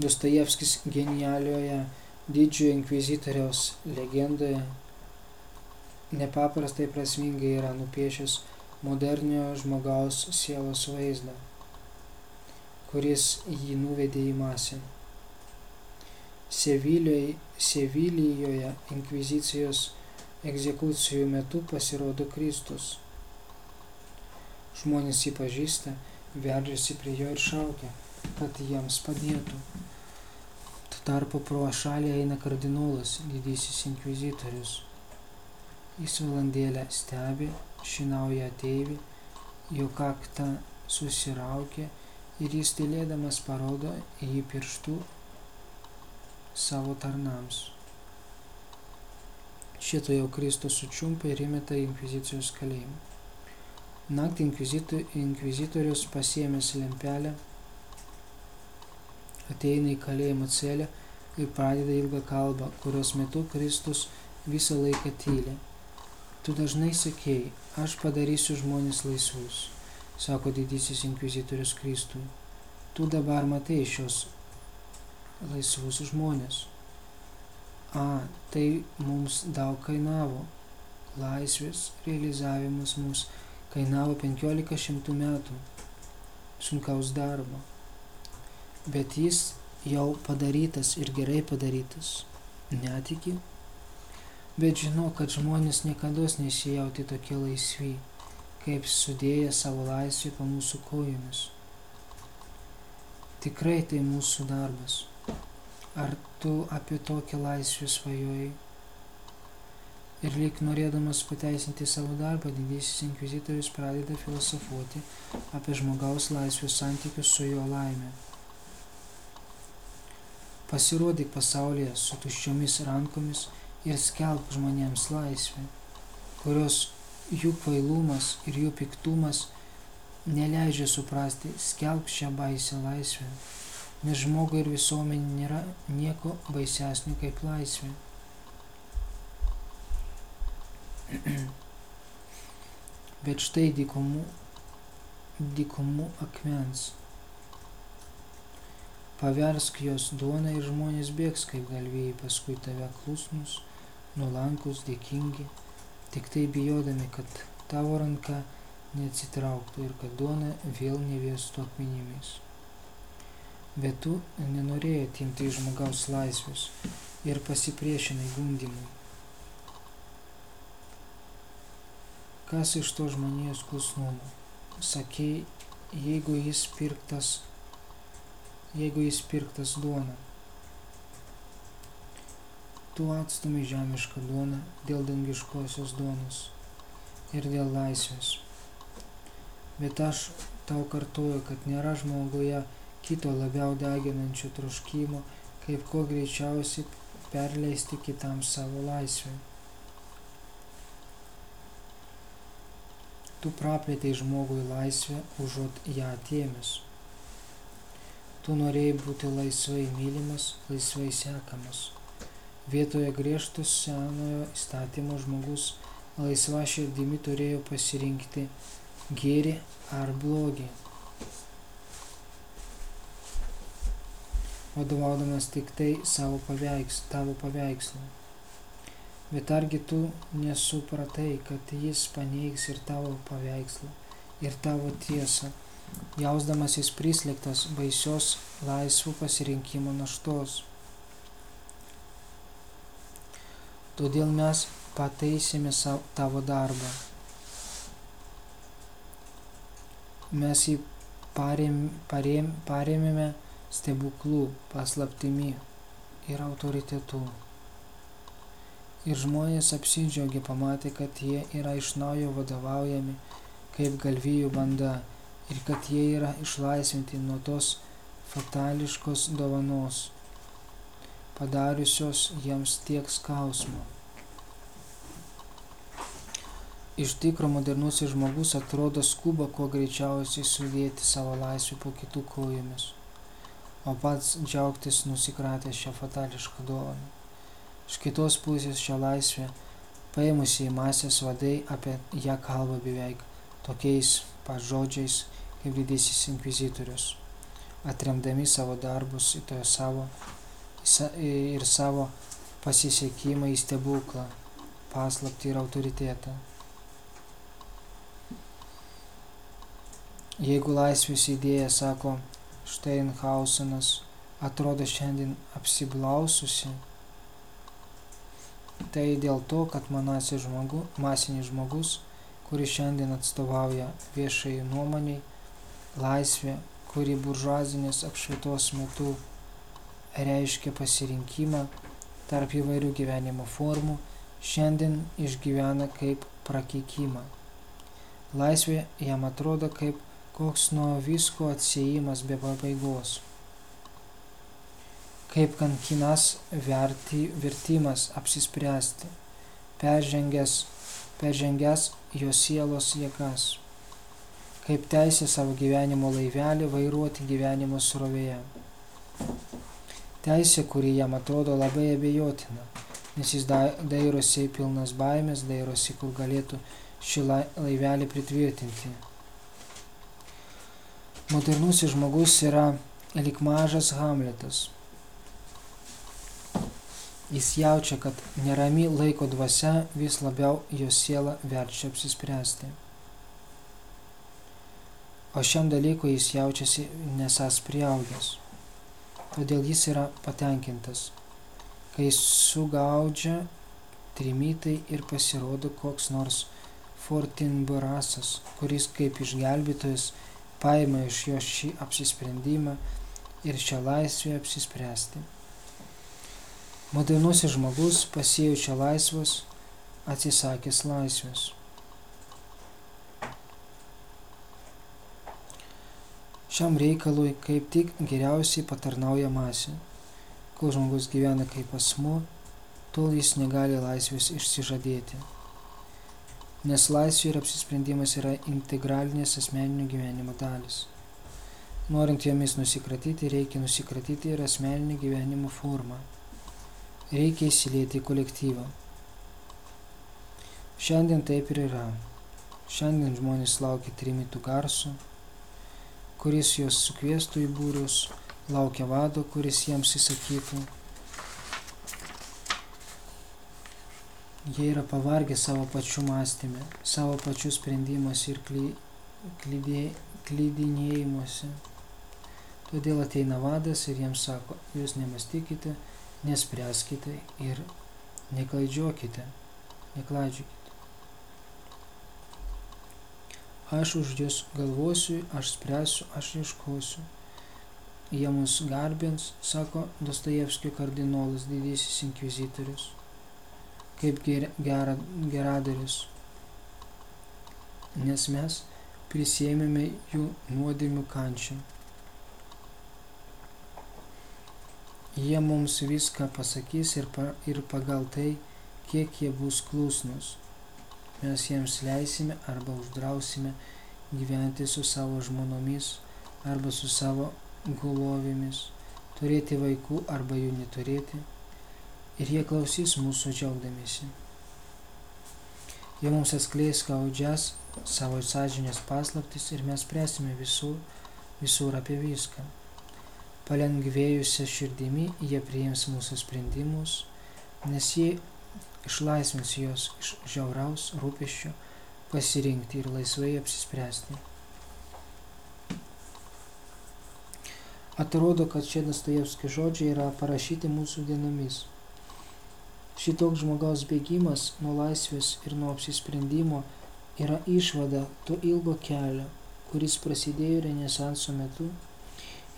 Dostojevskis genialioje didžiojo inkvizitoriaus legendoje nepaprastai prasmingai yra nupiešęs moderniojo žmogaus sielos vaizdą, kuris jį nuvedė į masę. Sevilijoje, Sevilijoje inkvizicijos egzekucijų metu pasirodo Kristus. Žmonės jį pažįsta, veržiasi prie jo ir šaukia, kad jiems padėtų tarpu pro šalį eina kardinolas, didysis inkvizitorius. Jis valandėlę stebi, šinauja ateivį, jo kaktą susiraukia ir jis tylėdamas parodo jį pirštų savo tarnams. Šito jau Kristus sučiumpa ir įmeta inkvizicijos kalėjimą. Naktį inkvizitorius pasiemęs lempelę ateina į kalėjimo celę ir pradeda ilgą kalbą, kurios metu Kristus visą laiką tyli. Tu dažnai sakėjai, aš padarysiu žmonės laisvus, sako didysis inkvizitorius Kristui. Tu dabar matai šios laisvus žmonės. A, tai mums daug kainavo. Laisvės realizavimas mums kainavo 15 šimtų metų sunkaus darbo bet jis jau padarytas ir gerai padarytas. Netiki, bet žinau, kad žmonės niekada nesijauti tokie laisvi, kaip sudėję savo laisvę po mūsų kojomis. Tikrai tai mūsų darbas. Ar tu apie tokią laisvę svajojai? Ir lyg norėdamas pateisinti savo darbą, didysis inkvizitorius pradeda filosofuoti apie žmogaus laisvės santykius su jo laime. Pasirodyk pasaulyje su tuščiomis rankomis ir skelb žmonėms laisvę, kurios jų kvailumas ir jų piktumas neleidžia suprasti, skelb šią baisę laisvę, nes žmogui ir visuomenė nėra nieko baisesnio kaip laisvė. Bet štai dykumų, dykumų akmens Paversk jos duoną ir žmonės bėgs kaip galvėjai paskui tave klusnus, nulankus, dėkingi, tik tai bijodami, kad tavo ranka neatsitrauktų ir kad duona vėl neviestų akmenimis. Bet tu nenorėjai atimti žmogaus laisvės ir pasipriešinai gundimui. Kas iš to žmonijos klusnumo? Sakei, jeigu jis pirktas jeigu jis pirktas duona. tu atstumi žemišką duoną dėl dangiškosios duonos ir dėl laisvės. Bet aš tau kartuoju, kad nėra žmoguje kito labiau deginančio troškimo, kaip kuo greičiausiai perleisti kitam savo laisvę. Tu praplėtei žmogui laisvę, užuot ją atėmęs. Tu norėjai būti laisvai mylimas, laisvai sekamas. Vietoje griežtų senojo įstatymo žmogus laisva širdimi turėjo pasirinkti gėrį ar blogį. Vadovaudamas tik tai savo paveiks, tavo paveikslą. Bet argi tu nesupratai, kad jis paneigs ir tavo paveikslą, ir tavo tiesą, jausdamasis prislėgtas baisios laisvų pasirinkimo naštos. Todėl mes pataisėme tavo darbą. Mes jį parėm, parėm, parėmėme stebuklų, paslaptimi ir autoritetu. Ir žmonės apsidžiaugė pamatė, kad jie yra iš naujo vadovaujami kaip galvijų banda ir kad jie yra išlaisvinti nuo tos fatališkos dovanos padariusios jiems tiek skausmo. Iš tikro modernusis žmogus atrodo skuba kuo greičiausiai sudėti savo laisvę po kitų kojomis, o pats džiaugtis nusikratęs šią fatališką dovaną. Iš kitos pusės šią laisvę paėmusiai masės vadai apie ją kalba beveik tokiais pažodžiais kaip didysis inkvizitorius, atremdami savo darbus į toje savo ir savo pasisekimą į stebuklą, paslapti ir autoritetą. Jeigu laisvės idėja, sako Steinhausenas, atrodo šiandien apsiblaususi, tai dėl to, kad masinis žmogus, kuris šiandien atstovauja viešai nuomoniai, laisvė, kuri buržuazinės apšvietos metu reiškia pasirinkimą tarp įvairių gyvenimo formų, šiandien išgyvena kaip prakeikimą. Laisvė jam atrodo kaip koks nuo visko atsiejimas be pabaigos. Kaip kankinas verti, vertimas apsispręsti, peržengęs, peržengęs jo sielos jėgas. Kaip teisė savo gyvenimo laivelį vairuoti gyvenimo srovėje. Teisė, kuri jam atrodo labai abejotina, nes jis dairosi pilnas baimės, dairosi, kur galėtų šį laivelį pritvirtinti. Modernusis žmogus yra lik mažas Hamletas. Jis jaučia, kad nerami laiko dvasia vis labiau jo sielą verčia apsispręsti. O šiam dalykui jis jaučiasi nesas prieaugęs todėl jis yra patenkintas. Kai sugaudžia trimitai ir pasirodo koks nors Fortinborasas, kuris kaip išgelbėtojas paima iš jo šį apsisprendimą ir šią laisvę apsispręsti. Modernusis žmogus pasijaučia laisvas, atsisakęs laisvės. Šiam reikalui kaip tik geriausiai patarnauja masė. Kol žmogus gyvena kaip asmuo, tol jis negali laisvės išsižadėti. Nes laisvė ir apsisprendimas yra integralinės asmeninio gyvenimo dalis. Norint jomis nusikratyti, reikia nusikratyti ir asmeninį gyvenimo formą. Reikia įsilieti į kolektyvą. Šiandien taip ir yra. Šiandien žmonės laukia trimitų garsų, kuris juos sukviestų į būrius, laukia vado, kuris jiems įsakytų. Jie yra pavargę savo pačių mąstymę, savo pačių sprendimuose ir klydė, klydinėjimuose. Todėl ateina vadas ir jiems sako, jūs nemastykite, nespręskite ir neklaidžiuokite, neklaidžiukite. Aš už jūs galvosiu, aš spręsiu, aš ieškosiu. jie mus garbins, sako Dostojevskio kardinolas didysis inkvizitorius, kaip ger, gera, geradarius, nes mes prisėmėme jų nuodėmių kančią. Jie mums viską pasakys ir, pa, ir pagal tai, kiek jie bus klusnus. Mes jiems leisime arba uždrausime gyventi su savo žmonomis arba su savo gulovėmis, turėti vaikų arba jų neturėti. Ir jie klausys mūsų džiaugdamėsi. Jie mums atskleis skaudžias savo sąžinės paslaptis ir mes presime visur, visur apie viską. Palengvėjusią širdimi jie priims mūsų sprendimus, nes jie išlaisvins juos iš žiauraus rūpeščio pasirinkti ir laisvai apsispręsti. Atrodo, kad čia Dostojevskio žodžiai yra parašyti mūsų dienomis. Šitoks žmogaus bėgimas nuo laisvės ir nuo apsisprendimo yra išvada to ilgo kelio, kuris prasidėjo Renesanso metu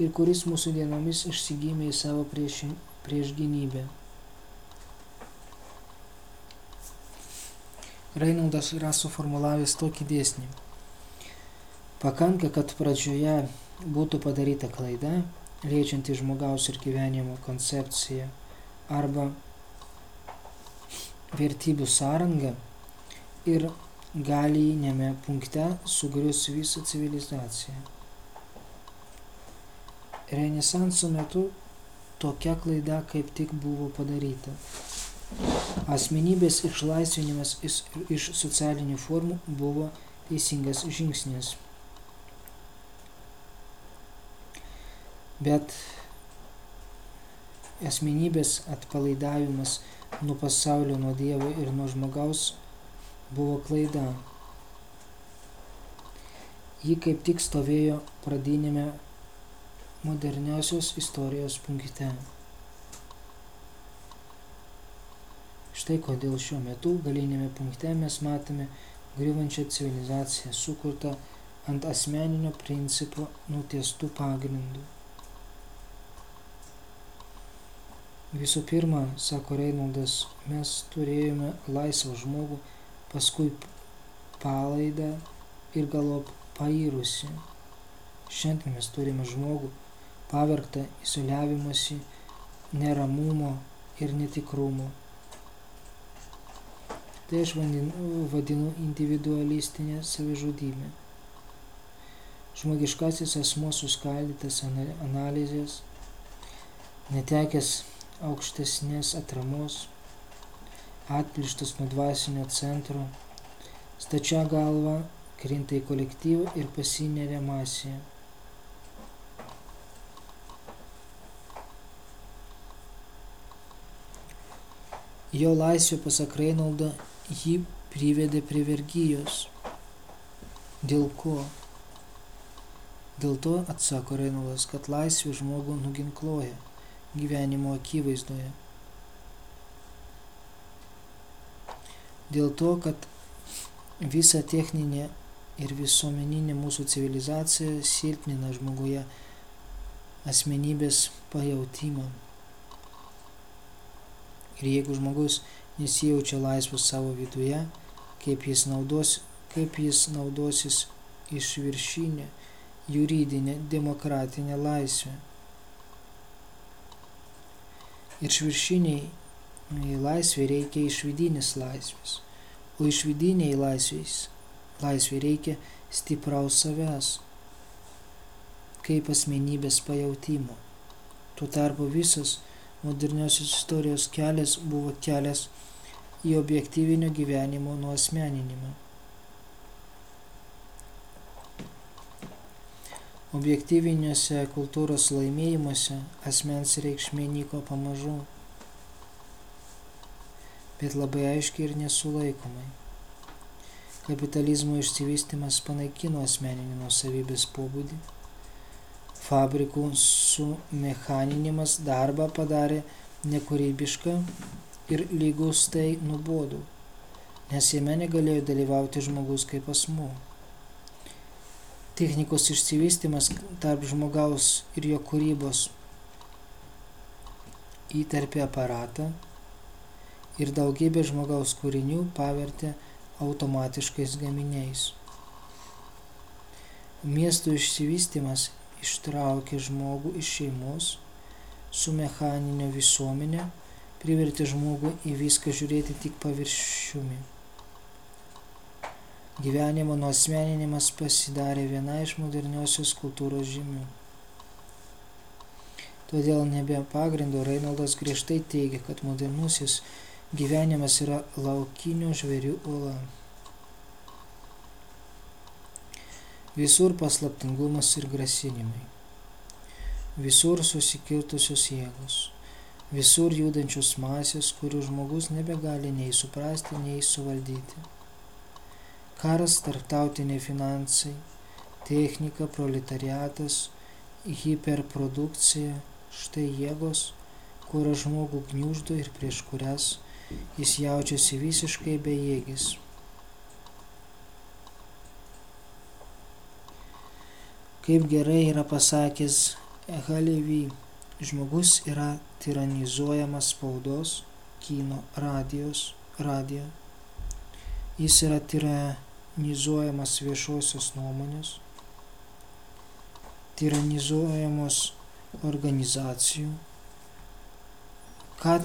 ir kuris mūsų dienomis išsigymė į savo prieš, priešgynybę. Reinaldas yra suformulavęs tokį dėsnį. Pakanka, kad pradžioje būtų padaryta klaida, liečianti žmogaus ir gyvenimo koncepciją arba vertybių sąrangą ir galinėme punkte sugrius visą civilizaciją. Renesanso metu tokia klaida kaip tik buvo padaryta. Asmenybės išlaisvinimas iš, socialinių formų buvo teisingas žingsnis. Bet asmenybės atpalaidavimas nuo pasaulio, nuo Dievo ir nuo žmogaus buvo klaida. Ji kaip tik stovėjo pradinėme moderniosios istorijos punkte. Štai kodėl šiuo metu galinėme punkte mes matome griuvančią civilizaciją sukurtą ant asmeninio principo nutiestų pagrindų. Visų pirma, sako Reinaldas, mes turėjome laisvą žmogų, paskui palaidą ir galop pairusi. Šiandien mes turime žmogų pavergtą izoliavimuose, neramumo ir netikrumo. Tai aš vadinu individualistinė savižudybė. Žmogiškasis asmo suskaldytas analizės, netekęs aukštesnės atramos, atplištas nuo dvasinio centro, stačia galva krinta į kolektyvą ir pasineria masėje. Jo laisvė pasak Reinaldo jį privedė prie vergyjos. Dėl ko? Dėl to, atsako Reinoldas, kad laisvė žmogų nuginkloja gyvenimo akivaizdoje. Dėl to, kad visa techninė ir visuomeninė mūsų civilizacija silpnina žmoguje asmenybės pajautimą. Ir jeigu žmogus nesijaučia laisvas savo viduje, kaip jis, naudos, kaip jis naudosis išviršinė, juridinė, demokratinė laisvė. Ir išviršiniai laisvė reikia išvidinės laisvės, o išvidiniai laisvės, laisvė reikia stipraus savęs, kaip asmenybės pajautimo. Tuo tarpu visas moderniosios istorijos kelias buvo kelias į objektyvinio gyvenimo nuosmeninimą. Objektyviniuose kultūros laimėjimuose asmens reikšmė nyko pamažu, bet labai aiškiai ir nesulaikomai. Kapitalizmo išsivystimas panaikino asmeninį nuosavybės pobūdį. Fabrikų sumechaninimas darbą padarė nekūrybišką ir lygus tai nuobodu, nes jame negalėjo dalyvauti žmogus kaip asmuo. technikos išsivystimas tarp žmogaus ir jo kūrybos įterpė aparatą ir daugybė žmogaus kūrinių pavertė automatiškais gaminiais. Miestų išsivystimas ištraukė žmogų iš šeimos su mechaninė visuomenė, privertė žmogų į viską žiūrėti tik paviršiumi. Gyvenimo nuosmeninimas pasidarė viena iš moderniosios kultūros žymių. Todėl nebe pagrindo Reinoldas griežtai teigia, kad modernusis gyvenimas yra laukinio žvėrių uola. Visur paslaptingumas ir grasinimai. Visur susikirtusios jėgos. Visur judančios masės, kurių žmogus nebegali nei suprasti, nei suvaldyti. Karas, tarptautiniai finansai, technika, proletariatas, hiperprodukcija, štai jėgos, kurios žmogų gniuždo ir prieš kurias jis jaučiasi visiškai bejėgis. Kaip gerai yra pasakęs Halevy, žmogus yra tiranizuojamas spaudos, kino, radijos, radijo. Jis yra tiranizuojamas viešosios nuomonės, tiranizuojamos organizacijų. Ką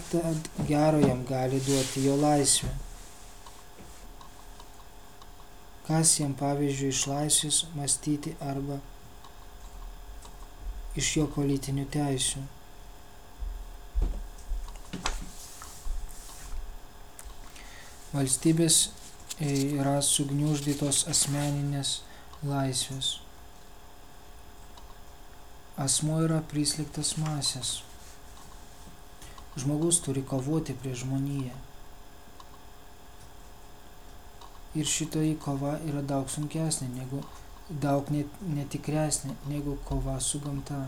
gero jam gali duoti jo laisvė? Kas jam pavyzdžiui iš laisvės mąstyti arba iš jo politinių teisių. Valstybės e, yra sugniuždytos asmeninės laisvės. Asmo yra prisliktas masės. Žmogus turi kovoti prieš žmoniją. Ir šitoji kova yra daug sunkesnė negu daug netikresnė negu kova su gamta.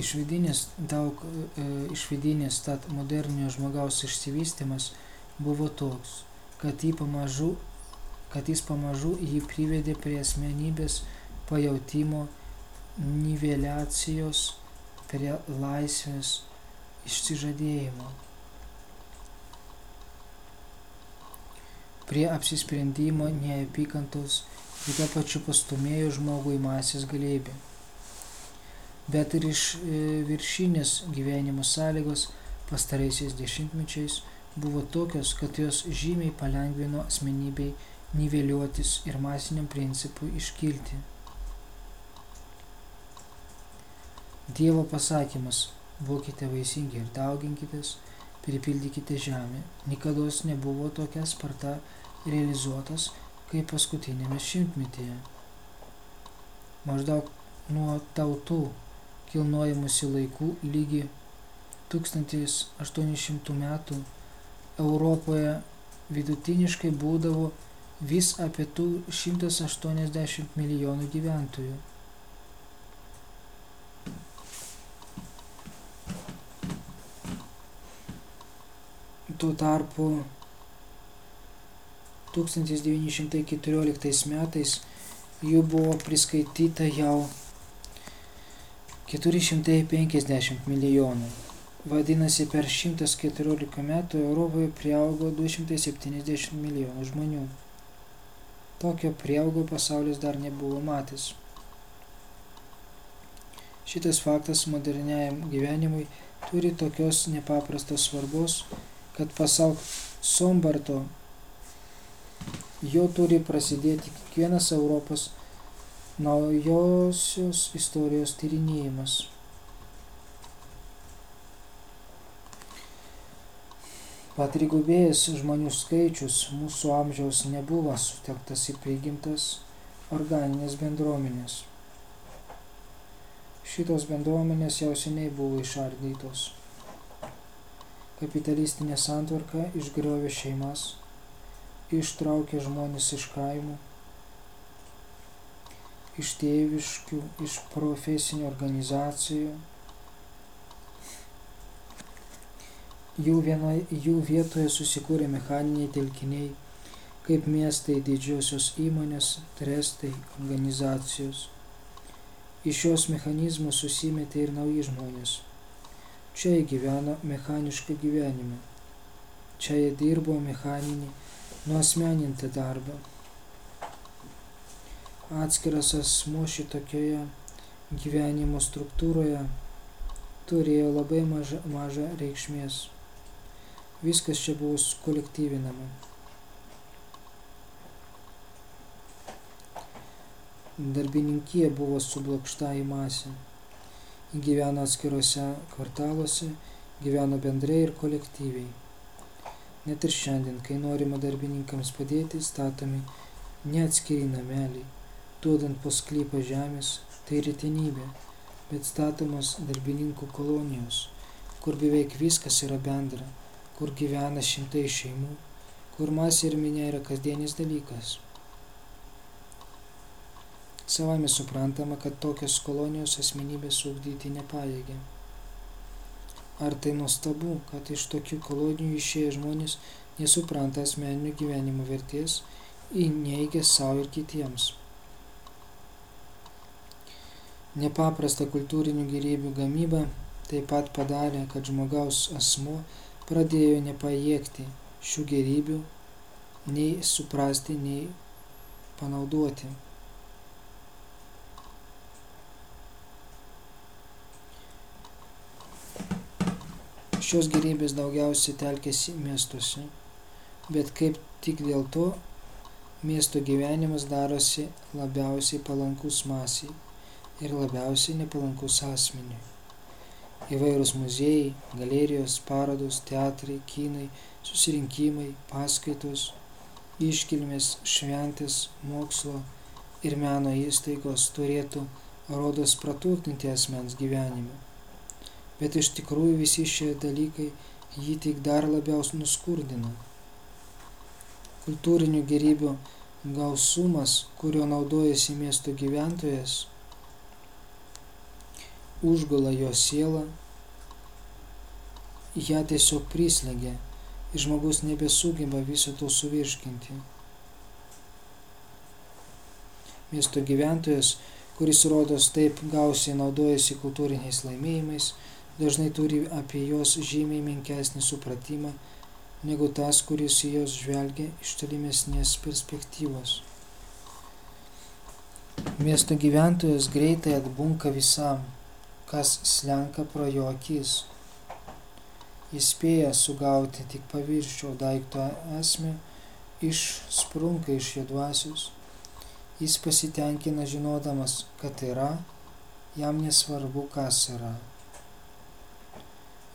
Išvidinis, daug e, išvidinis tad modernio žmogaus išsivystimas buvo toks, kad, pamažu, kad jis pamažu jį privedė prie asmenybės pajautimo niveliacijos, prie laisvės išsižadėjimo. Prie apsisprendimo neapykantos ir tuo pačiu pastumėjo žmogų į masės galybę. Bet ir iš e, viršinės gyvenimo sąlygos pastaraisiais dešimtmečiais buvo tokios, kad jos žymiai palengvino asmenybei niveliuotis ir masiniam principui iškilti. Dievo pasakymas - būkite vaisingi ir dauginkitės, pripildykite žemę, niekada nebuvo tokia sparta realizuotas kaip paskutinėme šimtmetyje. Maždaug nuo tautų kilnojimusi laikų lygi 1800 metų Europoje vidutiniškai būdavo vis apie 180 milijonų gyventojų. Tuo tarpu 1914 metais jų buvo priskaityta jau 450 milijonų. Vadinasi, per 114 metų Europoje priaugo 270 milijonų žmonių. Tokio priaugo pasaulis dar nebuvo matęs. Šitas faktas moderniajam gyvenimui turi tokios nepaprastos svarbos, kad pasak Sombarto jo turi prasidėti kiekvienas Europos naujosios istorijos tyrinėjimas. Patrigubėjęs žmonių skaičius mūsų amžiaus nebuvo sutelktas į prigimtas organinės bendruomenės. Šitos bendruomenės jau seniai buvo išardytos. Kapitalistinė santvarka išgriovė šeimas, ištraukė žmonės iš kaimų, iš tėviškių, iš profesinių organizacijų. Jų, viena, jų vietoje susikūrė mechaniniai telkiniai kaip miestai didžiosios įmonės, trestai, organizacijos. Iš šios mechanizmų susimetė ir nauji žmonės. Čia jie gyveno mechanišką gyvenimą. Čia jie dirbo mechaninį, nuosmenintą darbą. Atskiras asmo šitokioje gyvenimo struktūroje turėjo labai mažą, mažą reikšmės. Viskas čia buvo kolektyvinama. Darbininkija buvo sublokšta į masę. Gyveno atskiruose kvartaluose, gyveno bendrai ir kolektyviai. Net ir šiandien, kai norima darbininkams padėti, statomi neatskiri nameliai, duodant po sklypą žemės, tai rytinybė bet statomos darbininkų kolonijos, kur beveik viskas yra bendra, kur gyvena šimtai šeimų, kur masė ir minė yra kasdienis dalykas. Savame suprantama, kad tokios kolonijos asmenybės ugdyti nepajėgia. Ar tai nuostabu, kad iš tokių kolonijų išėję žmonės nesupranta asmeninio gyvenimo vertės, įneigia savo ir kitiems. Nepaprasta kultūrinių gyrybių gamyba taip pat padarė, kad žmogaus asmo pradėjo nepajėgti šių gerybių nei suprasti, nei panaudoti. Šios gerybės daugiausiai telkėsi miestuose, bet kaip tik dėl to miesto gyvenimas darosi labiausiai palankus masiai ir labiausiai nepalankus asmeniui. Įvairūs muziejai, galerijos, parodos, teatrai, kinai, susirinkimai, paskaitos, iškilmės, šventės, mokslo ir meno įstaigos turėtų rodos praturtinti asmens gyvenimą. Bet iš tikrųjų visi šie dalykai jį tik dar labiau nuskurdina. Kultūrinių gerybių gausumas, kurio naudojasi miesto gyventojas, užgula jo sielą, ją tiesiog prislegia ir žmogus nebesugeba viso to suvirškinti. Miesto gyventojas, kuris rodos taip gausiai naudojasi kultūriniais laimėjimais, dažnai turi apie juos žymiai menkesnį supratimą negu tas, kuris į juos žvelgia iš tolimesnės perspektyvos. Miesto gyventojas greitai atbunka visam kas slenka pro jo akis. Jis spėja sugauti tik paviršių daikto esmę, išsprunka iš jo dvasios. Jis pasitenkina žinodamas, kad yra, jam nesvarbu, kas yra.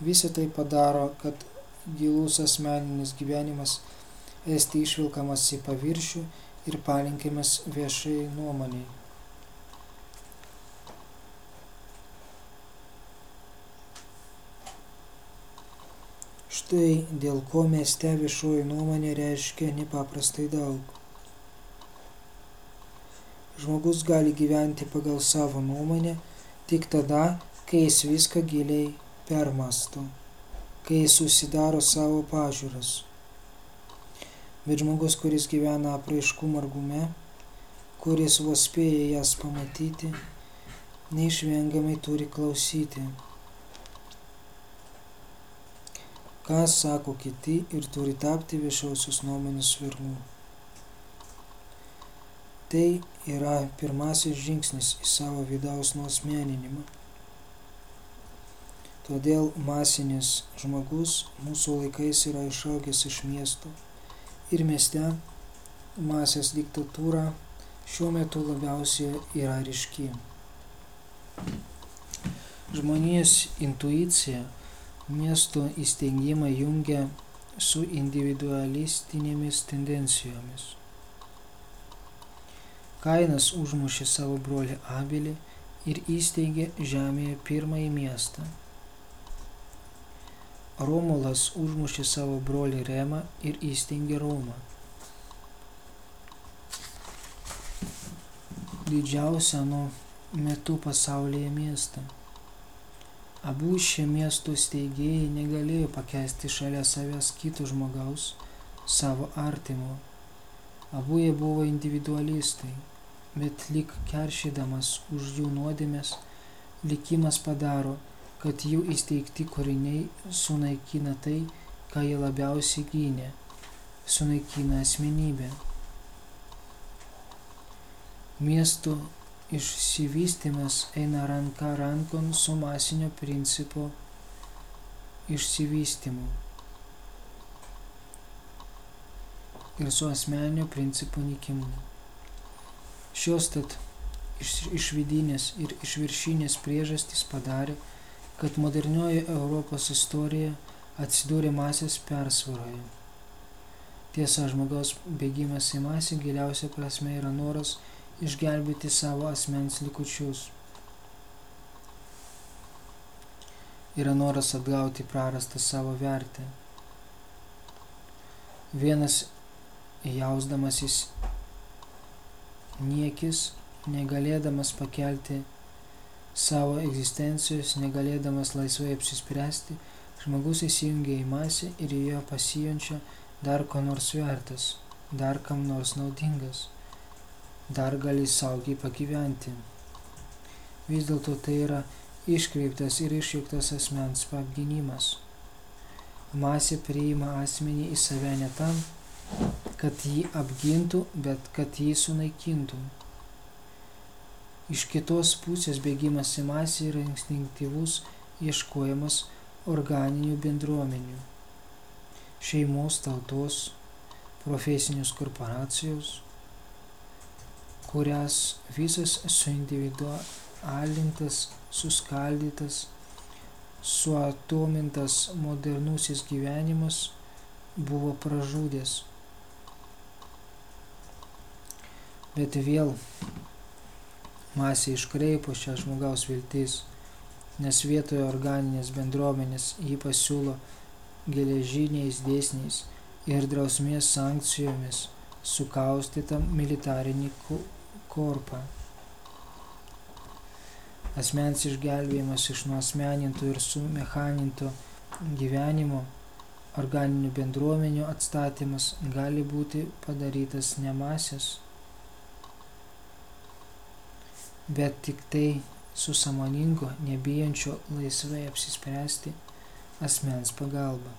Visą tai padaro, kad gilus asmeninis gyvenimas esti išvilkamas į paviršių ir palinkimas viešai nuomoniai. Štai dėl ko mieste viešoji nuomonė reiškia nepaprastai daug. Žmogus gali gyventi pagal savo nuomonę tik tada, kai jis viską giliai permasto, kai susidaro savo pažiūras. Bet žmogus, kuris gyvena apraiškų margume, kuris vos spėja jas pamatyti, neišvengiamai turi klausyti ką sako kiti ir turi tapti viešosios nuomonės svirnu. Tai yra pirmasis žingsnis į savo vidaus nuosmeninimą. Todėl masinis žmogus mūsų laikais yra išaugęs iš miesto ir mieste masės diktatūra šiuo metu labiausiai yra ryški. Žmonijos intuicija miesto įsteigimą jungia su individualistinėmis tendencijomis. Kainas užmušė savo brolį Abelį ir įsteigė žemėje pirmąjį miestą. Romulas užmušė savo brolį Remą ir įsteigė Romą. Didžiausią nuo metų pasaulyje miestą. Abu šie miesto steigėjai negalėjo pakesti šalia savęs kito žmogaus, savo artimo. Abu jie buvo individualistai, bet lik keršydamas už jų nuodėmės, likimas padaro, kad jų įsteigti kūriniai sunaikina tai, ką jie labiausiai gynė - sunaikina asmenybę. Miestų išsivystimas eina ranka rankon su masinio principo išsivystimu. ir su asmeninio principo nykimu. Šios tad iš, išvidinės ir išviršinės priežastys padarė, kad modernioji Europos istorija atsidūrė masės persvaroje. Tiesa, žmogaus bėgimas į masę giliausia prasme yra noras išgelbėti savo asmens likučius. Yra noras atgauti prarastą savo vertę. Vienas jausdamasis niekis, negalėdamas pakelti savo egzistencijos, negalėdamas laisvai apsispręsti, žmogus įsijungia į masę ir į jo pasijončia dar ko nors vertas, dar kam nors naudingas, dar gali saugiai pagyventi. Vis dėlto tai yra iškreiptas ir išjuktas asmens apgynimas. Masė priima asmenį į save ne tam, kad jį apgintų, bet kad jį sunaikintų. Iš kitos pusės bėgimas į masę yra instinktyvus ieškojimas organinių bendruomenių, šeimos, tautos, profesinės korporacijos, kurias visas suindividualintas, suskaldytas, suatomintas modernusis gyvenimas buvo pražudęs. Bet vėl masė iškreipo šią žmogaus viltis, nes vietoje organinės bendruomenės jį pasiūlo geležiniais dėsniais ir drausmės sankcijomis sukaustytą militarinį korpą. Asmens išgelbėjimas iš nuosmeninto ir sumechaninto gyvenimo, organinių bendruomenių atstatymas gali būti padarytas ne masės, bet tik tai su samoningo, nebijančio laisvai apsispręsti asmens pagalba.